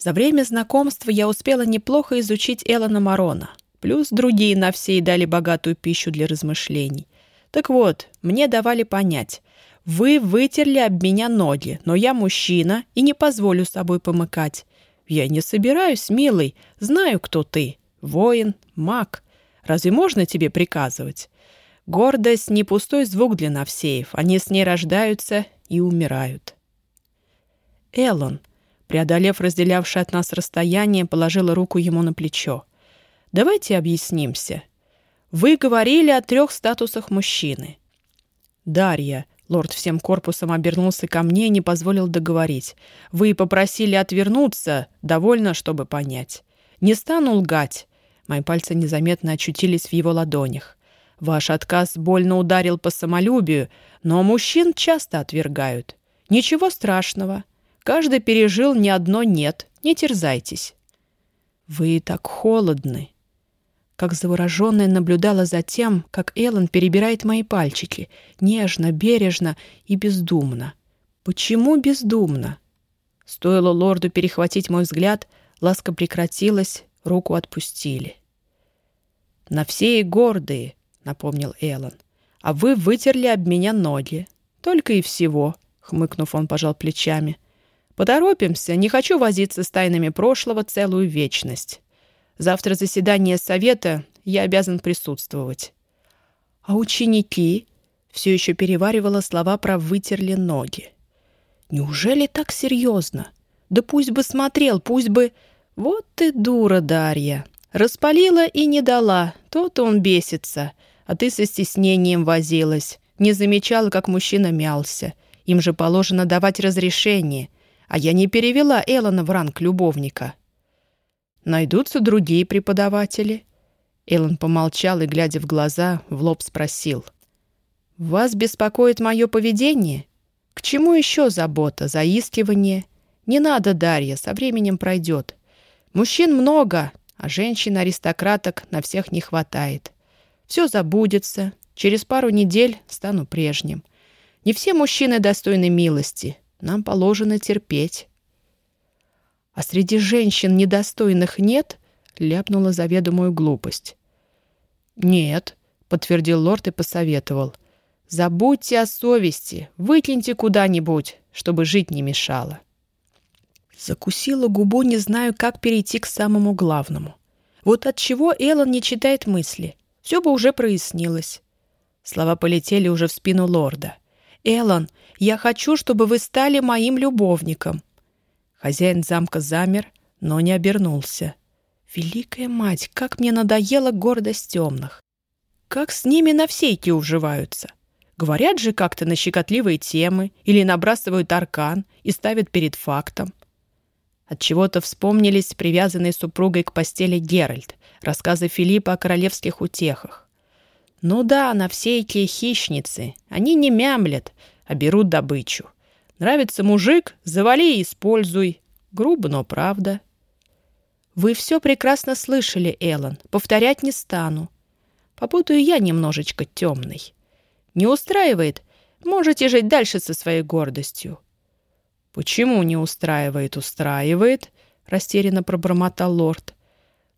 За время знакомства я успела неплохо изучить Элона Марона. Плюс другие на всей дали богатую пищу для размышлений. Так вот, мне давали понять. Вы вытерли об меня ноги, но я мужчина и не позволю собой помыкать. Я не собираюсь, милый. Знаю, кто ты. Воин, маг. Разве можно тебе приказывать? Гордость — не пустой звук для Навсеев. Они с ней рождаются и умирают. Эллон, преодолев разделявшее от нас расстояние, положила руку ему на плечо. «Давайте объяснимся. Вы говорили о трех статусах мужчины». «Дарья», — лорд всем корпусом обернулся ко мне и не позволил договорить. «Вы попросили отвернуться, довольно, чтобы понять. Не стану лгать». Мои пальцы незаметно очутились в его ладонях. Ваш отказ больно ударил по самолюбию, но мужчин часто отвергают. Ничего страшного. Каждый пережил не одно «нет». Не терзайтесь. Вы так холодны. Как завороженная наблюдала за тем, как Эллен перебирает мои пальчики, нежно, бережно и бездумно. Почему бездумно? Стоило лорду перехватить мой взгляд, ласка прекратилась, руку отпустили. На все и гордые, — напомнил Эллен. «А вы вытерли об меня ноги. Только и всего», — хмыкнув, он пожал плечами. «Поторопимся. Не хочу возиться с тайнами прошлого целую вечность. Завтра заседание совета, я обязан присутствовать». «А ученики?» — все еще переваривала слова про «вытерли ноги». «Неужели так серьезно? Да пусть бы смотрел, пусть бы...» «Вот ты дура, Дарья!» Распалила и не дала, то-то он бесится а ты со стеснением возилась, не замечала, как мужчина мялся. Им же положено давать разрешение, а я не перевела Эллона в ранг любовника. Найдутся другие преподаватели. Эллен помолчал и, глядя в глаза, в лоб спросил. «Вас беспокоит мое поведение? К чему еще забота, заискивание? Не надо, Дарья, со временем пройдет. Мужчин много, а женщин-аристократок на всех не хватает. Все забудется. Через пару недель стану прежним. Не все мужчины достойны милости. Нам положено терпеть. А среди женщин недостойных нет? Ляпнула заведомую глупость. Нет, подтвердил лорд и посоветовал. Забудьте о совести, выкиньте куда-нибудь, чтобы жить не мешало. Закусила губу, не знаю, как перейти к самому главному. Вот от чего Эллен не читает мысли все бы уже прояснилось. Слова полетели уже в спину лорда. «Эллен, я хочу, чтобы вы стали моим любовником». Хозяин замка замер, но не обернулся. «Великая мать, как мне надоела гордость темных! Как с ними на всейки уживаются! Говорят же как-то на щекотливые темы или набрасывают аркан и ставят перед фактом. От чего то вспомнились привязанные супругой к постели Геральт, рассказы Филиппа о королевских утехах. Ну да, на все эти хищницы. Они не мямлят, а берут добычу. Нравится мужик, завали и используй. Грубо, но правда. Вы все прекрасно слышали, Эллен. Повторять не стану. Попутаю я немножечко темный. Не устраивает? Можете жить дальше со своей гордостью. Почему не устраивает? Устраивает, растерянно пробормотал лорд.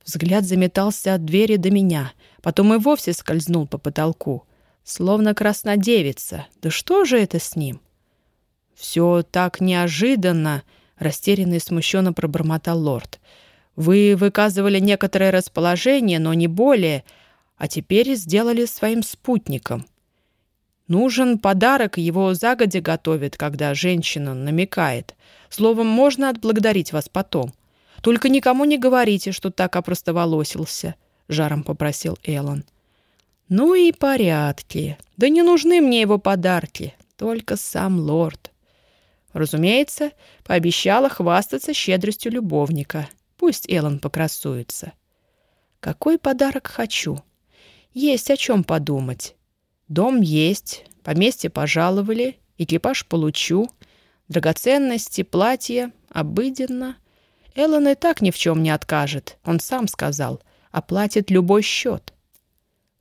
Взгляд заметался от двери до меня, потом и вовсе скользнул по потолку. Словно краснодевица. Да что же это с ним? «Все так неожиданно!» — растерянно и смущенно пробормотал лорд. «Вы выказывали некоторое расположение, но не более, а теперь сделали своим спутником. Нужен подарок, его загодя готовят, когда женщина намекает. Словом, можно отблагодарить вас потом. Только никому не говорите, что так опростоволосился», — жаром попросил Эллен. «Ну и порядки. Да не нужны мне его подарки, только сам лорд». Разумеется, пообещала хвастаться щедростью любовника. Пусть Эллен покрасуется. Какой подарок хочу? Есть о чем подумать. Дом есть, поместье пожаловали, экипаж получу, драгоценности, платье, обыденно. Эллен и так ни в чем не откажет. Он сам сказал. Оплатит любой счет.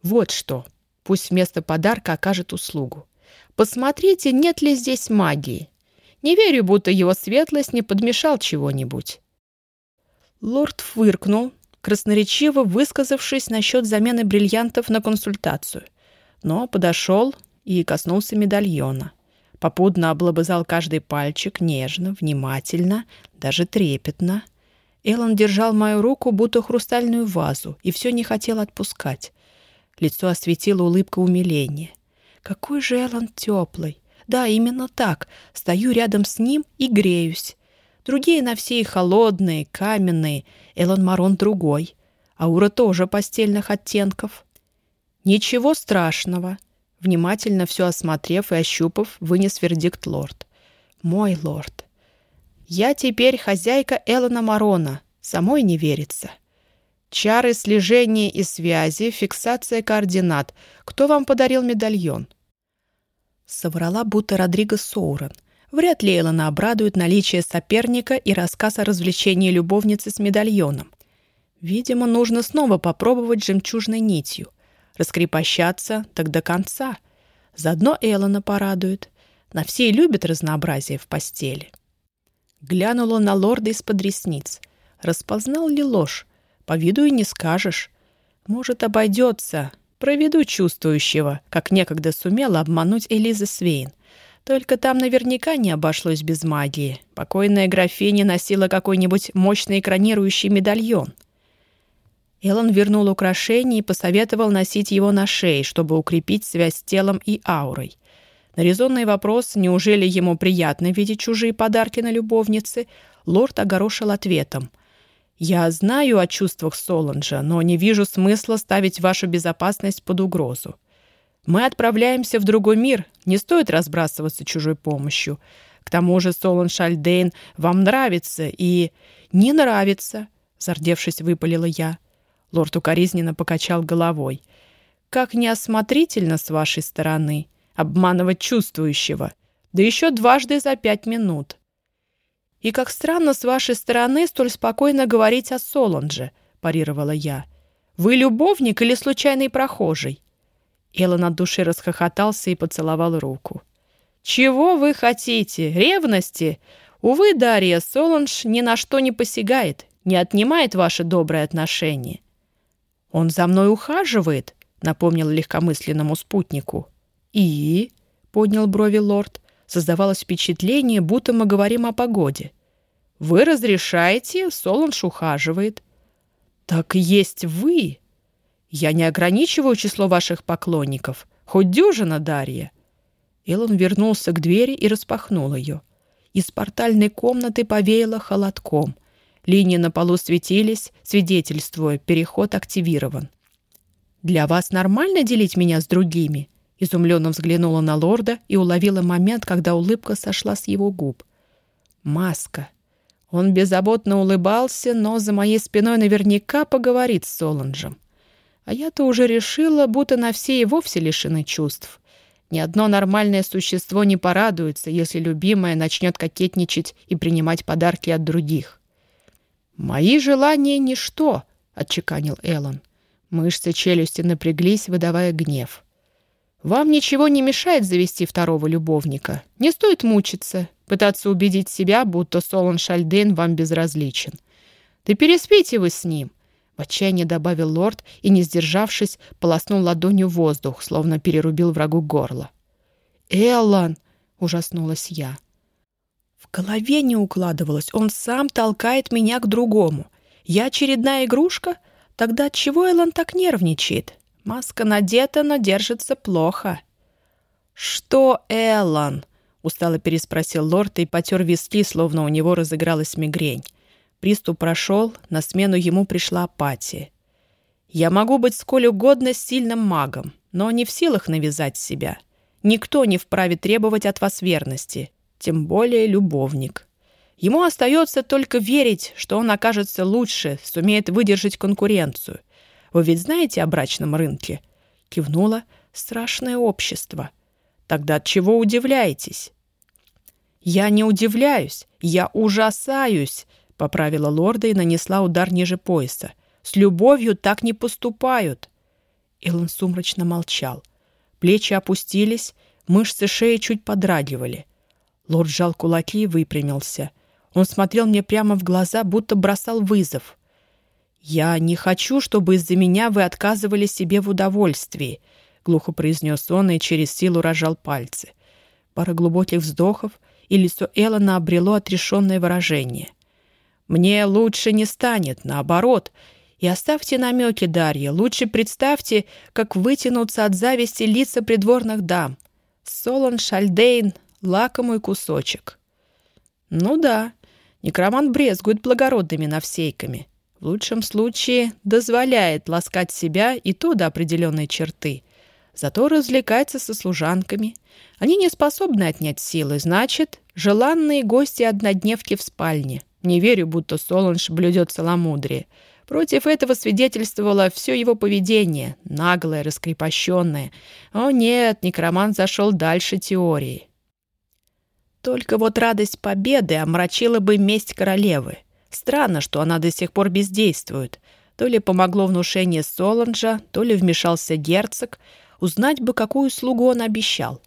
Вот что. Пусть вместо подарка окажет услугу. Посмотрите, нет ли здесь магии. Не верю, будто его светлость не подмешал чего-нибудь. Лорд фыркнул, красноречиво высказавшись насчет замены бриллиантов на консультацию, но подошел и коснулся медальона. Попутно облобызал каждый пальчик нежно, внимательно, даже трепетно. Эллен держал мою руку, будто хрустальную вазу, и все не хотел отпускать. Лицо осветило улыбка умиления. Какой же Эллен теплый! Да, именно так. Стою рядом с ним и греюсь. Другие на все холодные, каменные. Элон Марон другой. Аура тоже постельных оттенков. Ничего страшного. Внимательно все осмотрев и ощупав, вынес вердикт лорд. Мой лорд. Я теперь хозяйка Элона Марона. Самой не верится. Чары слежения и связи, фиксация координат. Кто вам подарил медальон? Соврала, будто Родриго Соурен. Вряд ли Элона обрадует наличие соперника и рассказ о развлечении любовницы с медальоном. Видимо, нужно снова попробовать жемчужной нитью. Раскрепощаться так до конца. Заодно Элона порадует. На все любят разнообразие в постели. Глянула на лорда из-под ресниц. Распознал ли ложь? По виду и не скажешь. Может, обойдется. Проведу чувствующего, как некогда сумела обмануть Элиза Свейн. Только там наверняка не обошлось без магии. Покойная графиня носила какой-нибудь мощный экранирующий медальон. Эллен вернул украшение и посоветовал носить его на шее, чтобы укрепить связь с телом и аурой. На резонный вопрос, неужели ему приятно видеть чужие подарки на любовнице, лорд огорошил ответом. «Я знаю о чувствах Соланджа, но не вижу смысла ставить вашу безопасность под угрозу. Мы отправляемся в другой мир, не стоит разбрасываться чужой помощью. К тому же, Солон Шальдейн, вам нравится и... не нравится, зардевшись, выпалила я. Лорд укоризненно покачал головой. Как неосмотрительно с вашей стороны обманывать чувствующего, да еще дважды за пять минут. «И как странно с вашей стороны столь спокойно говорить о Соланже», — парировала я. «Вы любовник или случайный прохожий?» Эллен от души расхохотался и поцеловал руку. «Чего вы хотите? Ревности? Увы, Дарья, Соланж ни на что не посягает, не отнимает ваше доброе отношение». «Он за мной ухаживает», — напомнил легкомысленному спутнику. «И?» — поднял брови лорд. Создавалось впечатление, будто мы говорим о погоде. «Вы разрешаете, Соланж ухаживает». «Так есть вы!» «Я не ограничиваю число ваших поклонников. Хоть дюжина, Дарья». Элон вернулся к двери и распахнул ее. Из портальной комнаты повеяло холодком. Линии на полу светились, свидетельствуя, переход активирован. «Для вас нормально делить меня с другими?» Изумленно взглянула на лорда и уловила момент, когда улыбка сошла с его губ. Маска. Он беззаботно улыбался, но за моей спиной наверняка поговорит с Соланжем. А я-то уже решила, будто на все и вовсе лишены чувств. Ни одно нормальное существо не порадуется, если любимая начнет кокетничать и принимать подарки от других. «Мои желания — ничто», — отчеканил Эллен. Мышцы челюсти напряглись, выдавая гнев. Вам ничего не мешает завести второго любовника. Не стоит мучиться, пытаться убедить себя, будто Солон Шальдейн вам безразличен. Да переспите вы с ним. В отчаянии добавил лорд и, не сдержавшись, полоснул ладонью воздух, словно перерубил врагу горло. «Эллан!» — ужаснулась я. Голове не укладывалось. Он сам толкает меня к другому. Я очередная игрушка? Тогда чего Эллан так нервничает? Маска надета, но держится плохо. «Что, Эллан?» — устало переспросил лорд и потер виски, словно у него разыгралась мигрень. Приступ прошел, на смену ему пришла апатия. «Я могу быть сколь угодно сильным магом, но не в силах навязать себя. Никто не вправе требовать от вас верности, тем более любовник. Ему остается только верить, что он окажется лучше, сумеет выдержать конкуренцию — вы ведь знаете о брачном рынке?» Кивнула. «Страшное общество. Тогда от чего удивляетесь?» «Я не удивляюсь, я ужасаюсь», — поправила лорда и нанесла удар ниже пояса. «С любовью так не поступают». Эллен сумрачно молчал. Плечи опустились, мышцы шеи чуть подрагивали. Лорд сжал кулаки и выпрямился. Он смотрел мне прямо в глаза, будто бросал вызов. «Я не хочу, чтобы из-за меня вы отказывали себе в удовольствии», — глухо произнес он и через силу рожал пальцы. Пара глубоких вздохов, и лицо Эллона обрело отрешенное выражение. «Мне лучше не станет, наоборот. И оставьте намеки, Дарья. Лучше представьте, как вытянутся от зависти лица придворных дам. Солон Шальдейн — лакомый кусочек». «Ну да, некромант брезгует благородными навсейками. В лучшем случае дозволяет ласкать себя и то до определенной черты. Зато развлекается со служанками. Они не способны отнять силы, значит, желанные гости однодневки в спальне. Не верю, будто Соланж блюдет целомудрие. Против этого свидетельствовало все его поведение, наглое, раскрепощенное. О нет, некромант зашел дальше теории. Только вот радость победы омрачила бы месть королевы. Странно, что она до сих пор бездействует. То ли помогло внушение Соланжа, то ли вмешался герцог. Узнать бы, какую услугу он обещал.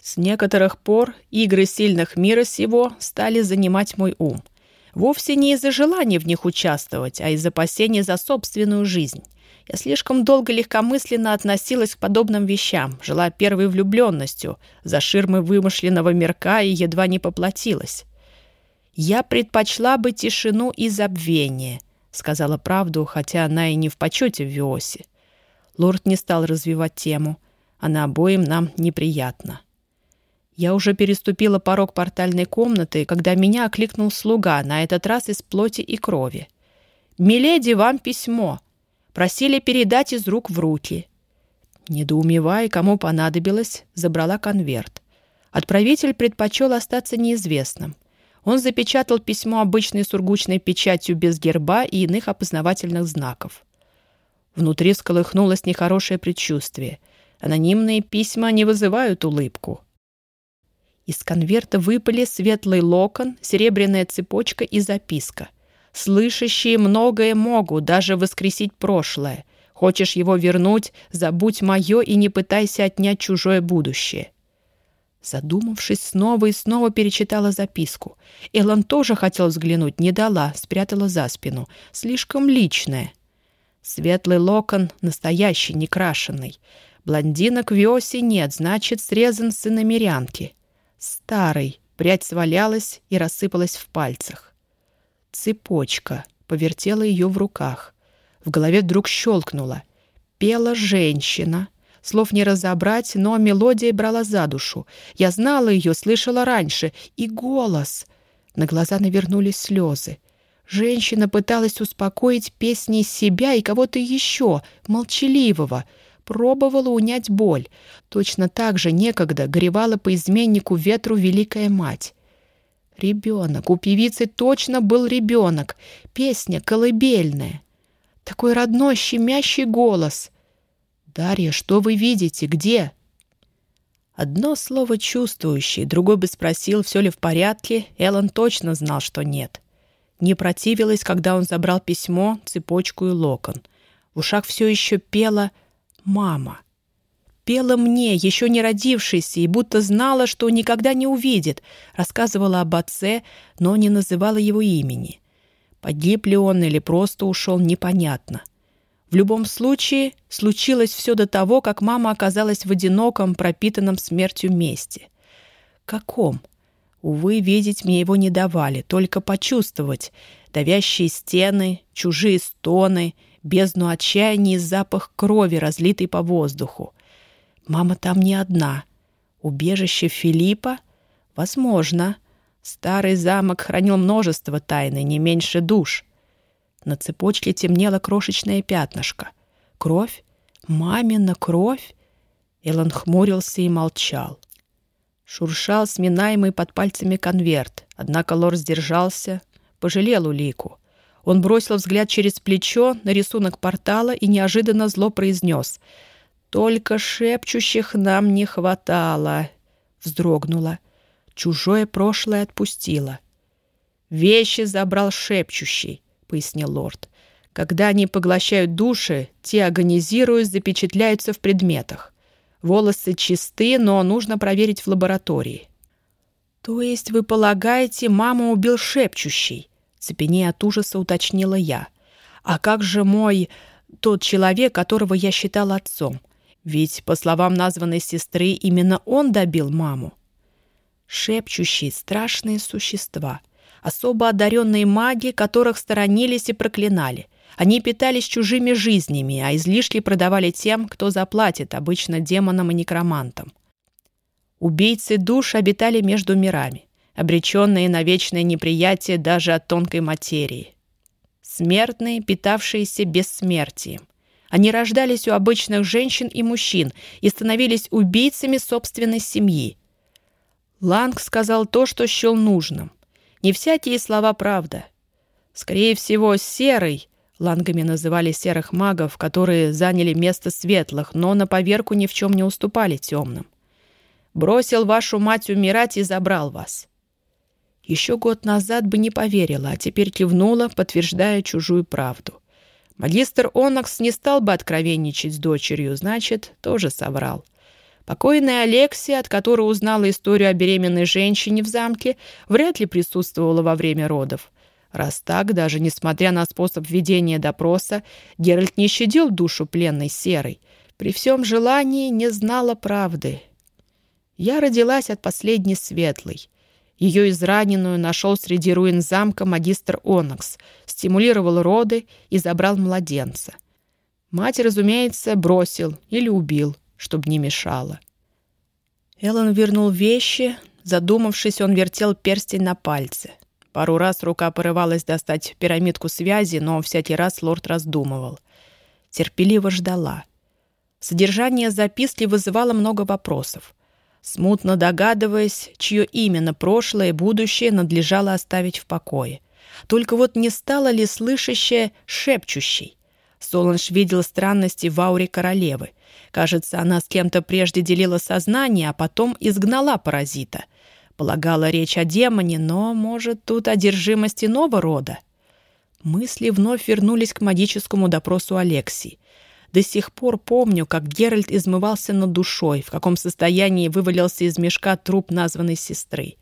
С некоторых пор игры сильных мира сего стали занимать мой ум. Вовсе не из-за желания в них участвовать, а из опасения за собственную жизнь. Я слишком долго легкомысленно относилась к подобным вещам, жила первой влюбленностью, за ширмой вымышленного мирка и едва не поплатилась. «Я предпочла бы тишину и забвение», — сказала правду, хотя она и не в почете в Виосе. Лорд не стал развивать тему. Она обоим нам неприятна. Я уже переступила порог портальной комнаты, когда меня окликнул слуга, на этот раз из плоти и крови. «Миледи, вам письмо!» Просили передать из рук в руки. Недоумевая, кому понадобилось, забрала конверт. Отправитель предпочел остаться неизвестным. Он запечатал письмо обычной сургучной печатью без герба и иных опознавательных знаков. Внутри всколыхнулось нехорошее предчувствие. Анонимные письма не вызывают улыбку. Из конверта выпали светлый локон, серебряная цепочка и записка. Слышащие многое могут, даже воскресить прошлое. Хочешь его вернуть, забудь мое и не пытайся отнять чужое будущее. Задумавшись, снова и снова перечитала записку. Эллен тоже хотел взглянуть, не дала, спрятала за спину. Слишком личное. Светлый локон, настоящий, некрашенный. Блондинок в Иосе нет, значит, срезан с иномерянки. Старый. Прядь свалялась и рассыпалась в пальцах. Цепочка. Повертела ее в руках. В голове вдруг щелкнула. Пела женщина. Слов не разобрать, но мелодия брала за душу. Я знала ее, слышала раньше. И голос. На глаза навернулись слезы. Женщина пыталась успокоить песней себя и кого-то еще, молчаливого. Пробовала унять боль. Точно так же некогда горевала по изменнику ветру Великая Мать. Ребенок. У певицы точно был ребенок. Песня колыбельная. Такой родной, щемящий голос. «Дарья, что вы видите? Где?» Одно слово чувствующий, другой бы спросил, все ли в порядке. Эллен точно знал, что нет. Не противилась, когда он забрал письмо, цепочку и локон. В ушах все еще пела «Мама» пела мне, еще не родившейся, и будто знала, что никогда не увидит, рассказывала об отце, но не называла его имени. Погиб ли он или просто ушел, непонятно. В любом случае, случилось все до того, как мама оказалась в одиноком, пропитанном смертью месте. Каком? Увы, видеть мне его не давали, только почувствовать. Давящие стены, чужие стоны, бездну отчаяния и запах крови, разлитый по воздуху. Мама там не одна. Убежище Филиппа? Возможно. Старый замок хранил множество тайны, не меньше душ. На цепочке темнело крошечное пятнышко. Кровь? Мамина кровь? Элон хмурился и молчал. Шуршал сминаемый под пальцами конверт, однако Лор сдержался, пожалел улику. Он бросил взгляд через плечо на рисунок портала и неожиданно зло произнес — только шепчущих нам не хватало. Вздрогнула. Чужое прошлое отпустила. «Вещи забрал шепчущий», — пояснил лорд. «Когда они поглощают души, те агонизируют, запечатляются в предметах. Волосы чисты, но нужно проверить в лаборатории». «То есть вы полагаете, маму убил шепчущий?» Цепенея от ужаса уточнила я. «А как же мой... тот человек, которого я считал отцом? Ведь, по словам названной сестры, именно он добил маму». Шепчущие — страшные существа, особо одаренные маги, которых сторонились и проклинали. Они питались чужими жизнями, а излишки продавали тем, кто заплатит, обычно демонам и некромантам. Убийцы душ обитали между мирами, обреченные на вечное неприятие даже от тонкой материи. Смертные, питавшиеся бессмертием. Они рождались у обычных женщин и мужчин и становились убийцами собственной семьи. Ланг сказал то, что счел нужным. Не всякие слова правда. Скорее всего, серый, лангами называли серых магов, которые заняли место светлых, но на поверку ни в чем не уступали темным. Бросил вашу мать умирать и забрал вас. Еще год назад бы не поверила, а теперь кивнула, подтверждая чужую правду. Магистр Онакс не стал бы откровенничать с дочерью, значит, тоже соврал. Покойная Алексия, от которой узнала историю о беременной женщине в замке, вряд ли присутствовала во время родов. Раз так, даже несмотря на способ ведения допроса, Геральт не щадил душу пленной серой. При всем желании не знала правды. Я родилась от последней светлой. Ее израненную нашел среди руин замка магистр Онокс, стимулировал роды и забрал младенца. Мать, разумеется, бросил или убил, чтобы не мешала. Эллен вернул вещи. Задумавшись, он вертел перстень на пальце. Пару раз рука порывалась достать пирамидку связи, но всякий раз лорд раздумывал. Терпеливо ждала. Содержание записки вызывало много вопросов смутно догадываясь, чье именно прошлое и будущее надлежало оставить в покое. Только вот не стало ли слышащее шепчущей? Соланж видел странности в ауре королевы. Кажется, она с кем-то прежде делила сознание, а потом изгнала паразита. Полагала речь о демоне, но, может, тут одержимость иного рода? Мысли вновь вернулись к магическому допросу Алексии. До сих пор помню, как Геральт измывался над душой, в каком состоянии вывалился из мешка труп названной сестры.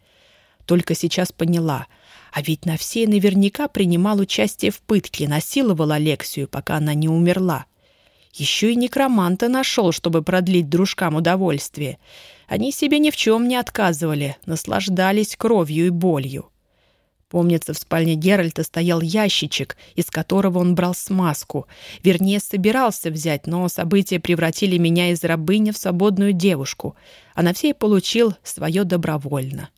Только сейчас поняла. А ведь на всей наверняка принимал участие в пытке, насиловал Алексию, пока она не умерла. Еще и некроманта нашел, чтобы продлить дружкам удовольствие. Они себе ни в чем не отказывали, наслаждались кровью и болью. Помнится, в спальне Геральта стоял ящичек, из которого он брал смазку. Вернее, собирался взять, но события превратили меня из рабыни в свободную девушку, а на всей получил свое добровольно.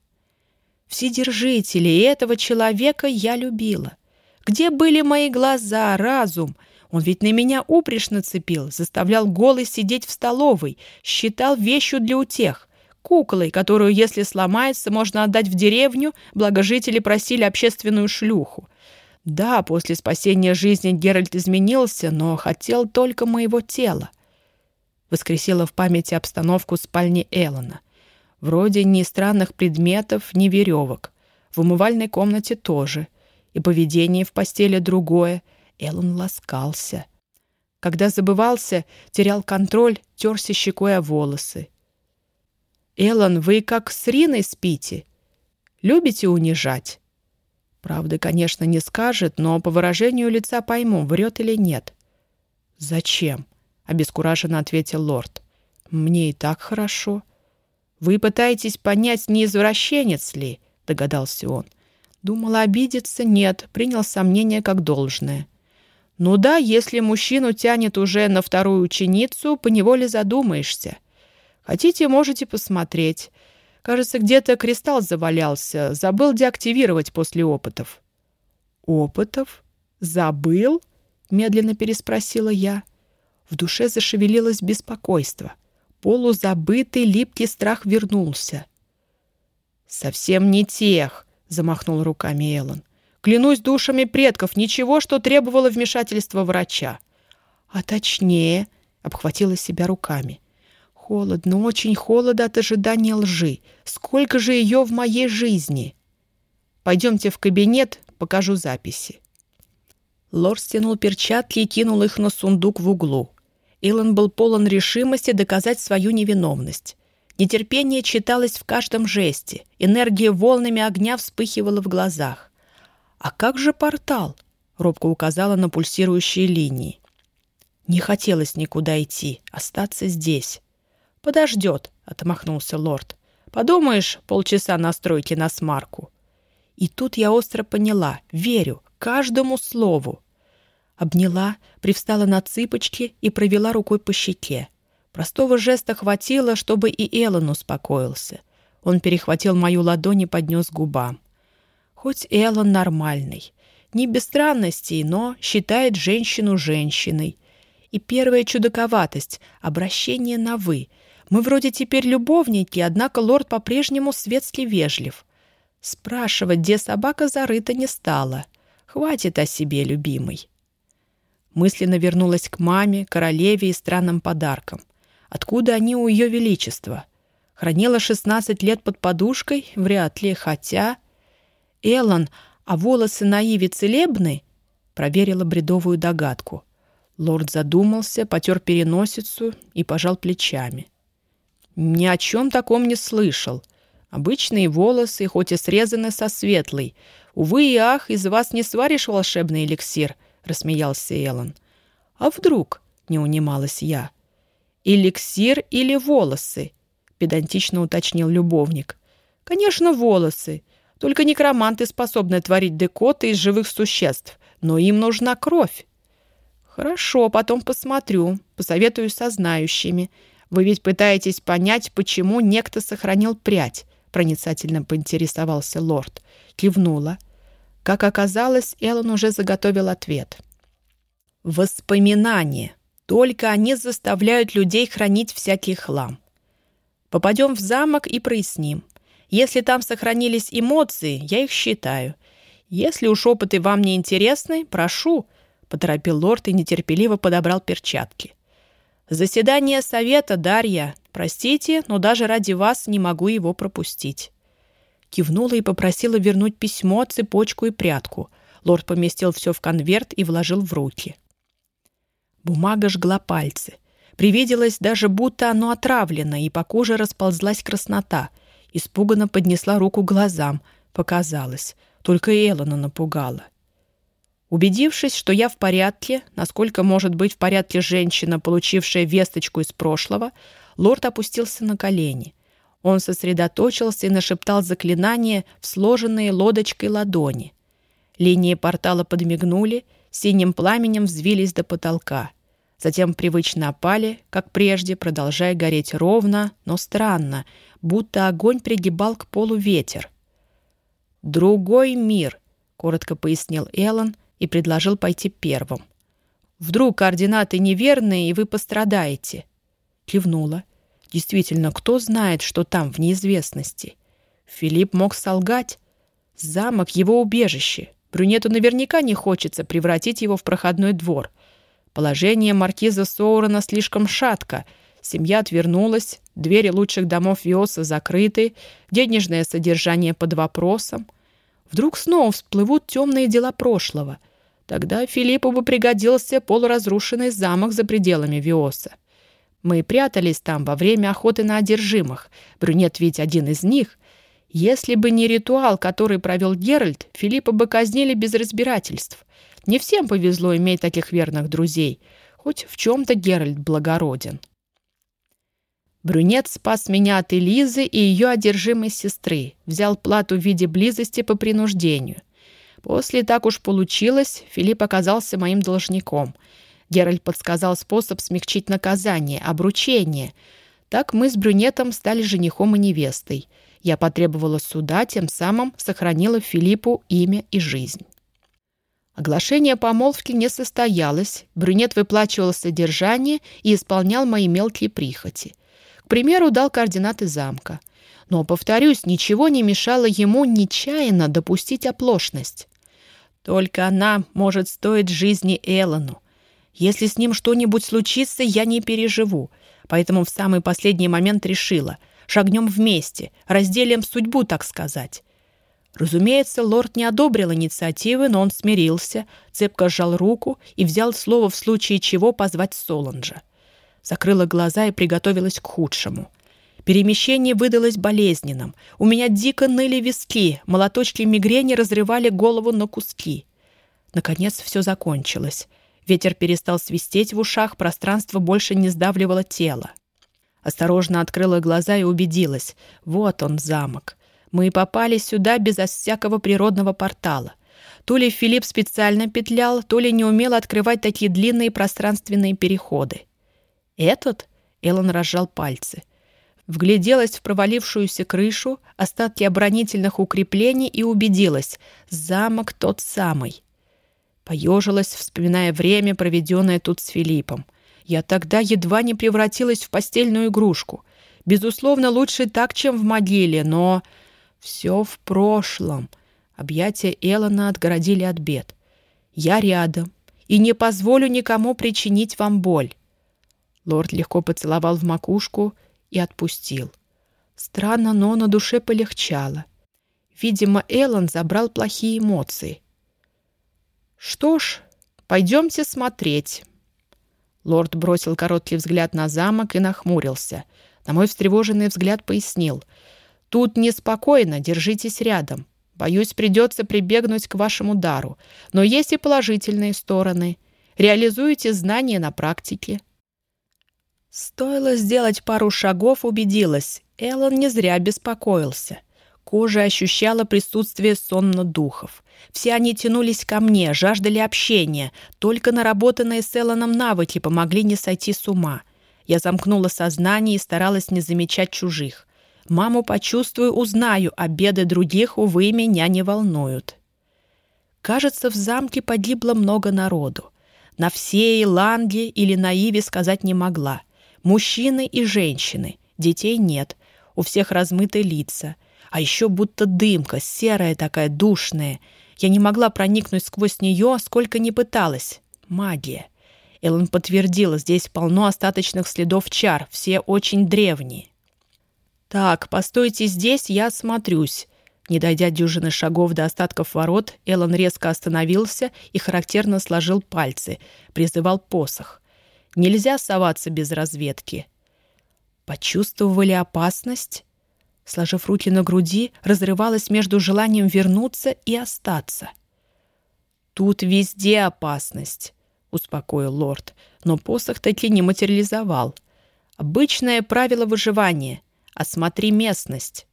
Вседержители этого человека я любила. Где были мои глаза, разум? Он ведь на меня упряжь нацепил, заставлял голый сидеть в столовой, считал вещью для утех куклой, которую, если сломается, можно отдать в деревню, благо жители просили общественную шлюху. Да, после спасения жизни Геральт изменился, но хотел только моего тела. Воскресила в памяти обстановку спальни Эллона. Вроде ни странных предметов, ни веревок. В умывальной комнате тоже. И поведение в постели другое. Эллон ласкался. Когда забывался, терял контроль, терся щекой о волосы. «Эллен, вы как с Риной спите? Любите унижать?» Правда, конечно, не скажет, но по выражению лица пойму, врет или нет. «Зачем?» — обескураженно ответил лорд. «Мне и так хорошо». «Вы пытаетесь понять, не извращенец ли?» — догадался он. Думала обидеться, нет, принял сомнение как должное. «Ну да, если мужчину тянет уже на вторую ученицу, поневоле задумаешься. Хотите, можете посмотреть. Кажется, где-то кристалл завалялся. Забыл деактивировать после опытов». «Опытов? Забыл?» — медленно переспросила я. В душе зашевелилось беспокойство. Полузабытый липкий страх вернулся. «Совсем не тех», — замахнул руками Эллен. «Клянусь душами предков, ничего, что требовало вмешательства врача». «А точнее», — обхватила себя руками, Холодно, очень холодно от ожидания лжи. Сколько же ее в моей жизни? Пойдемте в кабинет, покажу записи. Лорд стянул перчатки и кинул их на сундук в углу. Илон был полон решимости доказать свою невиновность. Нетерпение читалось в каждом жесте, энергия волнами огня вспыхивала в глазах. «А как же портал?» — робко указала на пульсирующие линии. Не хотелось никуда идти, остаться здесь. «Подождет», — отмахнулся лорд. «Подумаешь, полчаса настройки на смарку». И тут я остро поняла, верю, каждому слову. Обняла, привстала на цыпочки и провела рукой по щеке. Простого жеста хватило, чтобы и Эллен успокоился. Он перехватил мою ладонь и поднес к губам. Хоть Эллен нормальный. Не без странностей, но считает женщину женщиной. И первая чудаковатость — обращение на «вы». Мы вроде теперь любовники, однако лорд по-прежнему светски вежлив. Спрашивать, где собака зарыта, не стала. Хватит о себе, любимый. Мысленно вернулась к маме, королеве и странным подаркам. Откуда они у ее величества? Хранила 16 лет под подушкой? Вряд ли, хотя... Эллен, а волосы на Иве целебны? Проверила бредовую догадку. Лорд задумался, потер переносицу и пожал плечами. Ни о чем таком не слышал. Обычные волосы, хоть и срезаны со светлой. Увы и ах, из вас не сваришь волшебный эликсир, рассмеялся Эллен. А вдруг? Не унималась я. Эликсир или волосы? Педантично уточнил любовник. Конечно, волосы. Только некроманты способны творить декоты из живых существ, но им нужна кровь. «Хорошо, потом посмотрю, посоветую со знающими. Вы ведь пытаетесь понять, почему некто сохранил прядь», — проницательно поинтересовался лорд. Кивнула. Как оказалось, Эллен уже заготовил ответ. «Воспоминания. Только они заставляют людей хранить всякий хлам. Попадем в замок и проясним. Если там сохранились эмоции, я их считаю. Если уж опыты вам не интересны, прошу, — поторопил лорд и нетерпеливо подобрал перчатки. «Заседание совета, Дарья. Простите, но даже ради вас не могу его пропустить». Кивнула и попросила вернуть письмо, цепочку и прядку. Лорд поместил все в конверт и вложил в руки. Бумага жгла пальцы. Привиделось даже, будто оно отравлено, и по коже расползлась краснота. Испуганно поднесла руку глазам. Показалось. Только Эллона напугала. Убедившись, что я в порядке, насколько может быть в порядке женщина, получившая весточку из прошлого, лорд опустился на колени. Он сосредоточился и нашептал заклинание в сложенные лодочкой ладони. Линии портала подмигнули, синим пламенем взвились до потолка. Затем привычно опали, как прежде, продолжая гореть ровно, но странно, будто огонь пригибал к полу ветер. «Другой мир», — коротко пояснил Эллен, — и предложил пойти первым. «Вдруг координаты неверные, и вы пострадаете?» Кивнула. «Действительно, кто знает, что там, в неизвестности?» Филипп мог солгать. Замок — его убежище. Брюнету наверняка не хочется превратить его в проходной двор. Положение маркиза Соурона слишком шатко. Семья отвернулась, двери лучших домов Виоса закрыты, денежное содержание под вопросом. Вдруг снова всплывут темные дела прошлого. Тогда Филиппу бы пригодился полуразрушенный замок за пределами Виоса. Мы прятались там во время охоты на одержимых. Брюнет ведь один из них. Если бы не ритуал, который провел Геральт, Филиппа бы казнили без разбирательств. Не всем повезло иметь таких верных друзей. Хоть в чем-то Геральт благороден. Брюнет спас меня от Элизы и ее одержимой сестры, взял плату в виде близости по принуждению. После так уж получилось, Филипп оказался моим должником. Геральт подсказал способ смягчить наказание, обручение. Так мы с брюнетом стали женихом и невестой. Я потребовала суда, тем самым сохранила Филиппу имя и жизнь. Оглашение помолвки не состоялось, брюнет выплачивал содержание и исполнял мои мелкие прихоти — к примеру, дал координаты замка. Но, повторюсь, ничего не мешало ему нечаянно допустить оплошность. Только она может стоить жизни Эллону. Если с ним что-нибудь случится, я не переживу. Поэтому в самый последний момент решила. Шагнем вместе, разделим судьбу, так сказать. Разумеется, лорд не одобрил инициативы, но он смирился, цепко сжал руку и взял слово в случае чего позвать Соланджа закрыла глаза и приготовилась к худшему. Перемещение выдалось болезненным. У меня дико ныли виски, молоточки мигрени разрывали голову на куски. Наконец все закончилось. Ветер перестал свистеть в ушах, пространство больше не сдавливало тело. Осторожно открыла глаза и убедилась. Вот он, замок. Мы попали сюда безо всякого природного портала. То ли Филипп специально петлял, то ли не умел открывать такие длинные пространственные переходы. «Этот?» — Эллен разжал пальцы. Вгляделась в провалившуюся крышу, остатки оборонительных укреплений и убедилась — замок тот самый. Поежилась, вспоминая время, проведенное тут с Филиппом. Я тогда едва не превратилась в постельную игрушку. Безусловно, лучше так, чем в могиле, но... Все в прошлом. Объятия Эллона отгородили от бед. Я рядом и не позволю никому причинить вам боль. Лорд легко поцеловал в макушку и отпустил. Странно, но на душе полегчало. Видимо, Эллен забрал плохие эмоции. «Что ж, пойдемте смотреть». Лорд бросил короткий взгляд на замок и нахмурился. На мой встревоженный взгляд пояснил. «Тут неспокойно, держитесь рядом. Боюсь, придется прибегнуть к вашему дару. Но есть и положительные стороны. Реализуйте знания на практике». Стоило сделать пару шагов, убедилась. Эллен не зря беспокоился. Кожа ощущала присутствие сонно-духов. Все они тянулись ко мне, жаждали общения. Только наработанные с Эллоном навыки помогли не сойти с ума. Я замкнула сознание и старалась не замечать чужих. Маму почувствую, узнаю, а беды других, увы, меня не волнуют. Кажется, в замке погибло много народу. На всей Ланге или на Иве сказать не могла. Мужчины и женщины. Детей нет. У всех размытые лица — а еще будто дымка, серая такая, душная. Я не могла проникнуть сквозь нее, сколько ни пыталась. Магия. Эллен подтвердила, здесь полно остаточных следов чар, все очень древние. «Так, постойте здесь, я осмотрюсь». Не дойдя дюжины шагов до остатков ворот, Эллен резко остановился и характерно сложил пальцы, призывал посох. «Нельзя соваться без разведки». Почувствовали опасность? сложив руки на груди, разрывалась между желанием вернуться и остаться. «Тут везде опасность», — успокоил лорд, но посох таки не материализовал. «Обычное правило выживания. Осмотри местность».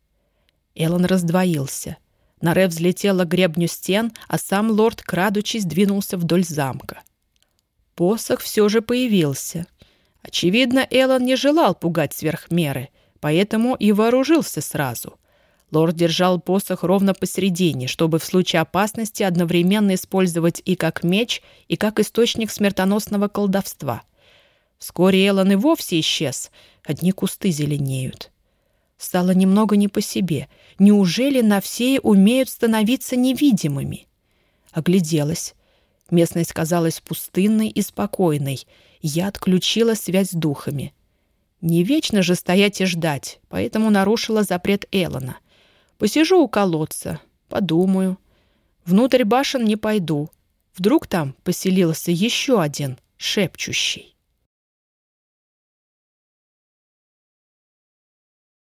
Эллен раздвоился. Наре взлетела к гребню стен, а сам лорд, крадучись, двинулся вдоль замка. Посох все же появился. Очевидно, Эллен не желал пугать сверх меры — поэтому и вооружился сразу. Лорд держал посох ровно посередине, чтобы в случае опасности одновременно использовать и как меч, и как источник смертоносного колдовства. Вскоре Эллен и вовсе исчез, одни кусты зеленеют. Стало немного не по себе. Неужели на все умеют становиться невидимыми? Огляделась. Местность казалась пустынной и спокойной. Я отключила связь с духами. Не вечно же стоять и ждать, поэтому нарушила запрет Эллона. Посижу у колодца, подумаю. Внутрь башен не пойду. Вдруг там поселился еще один шепчущий.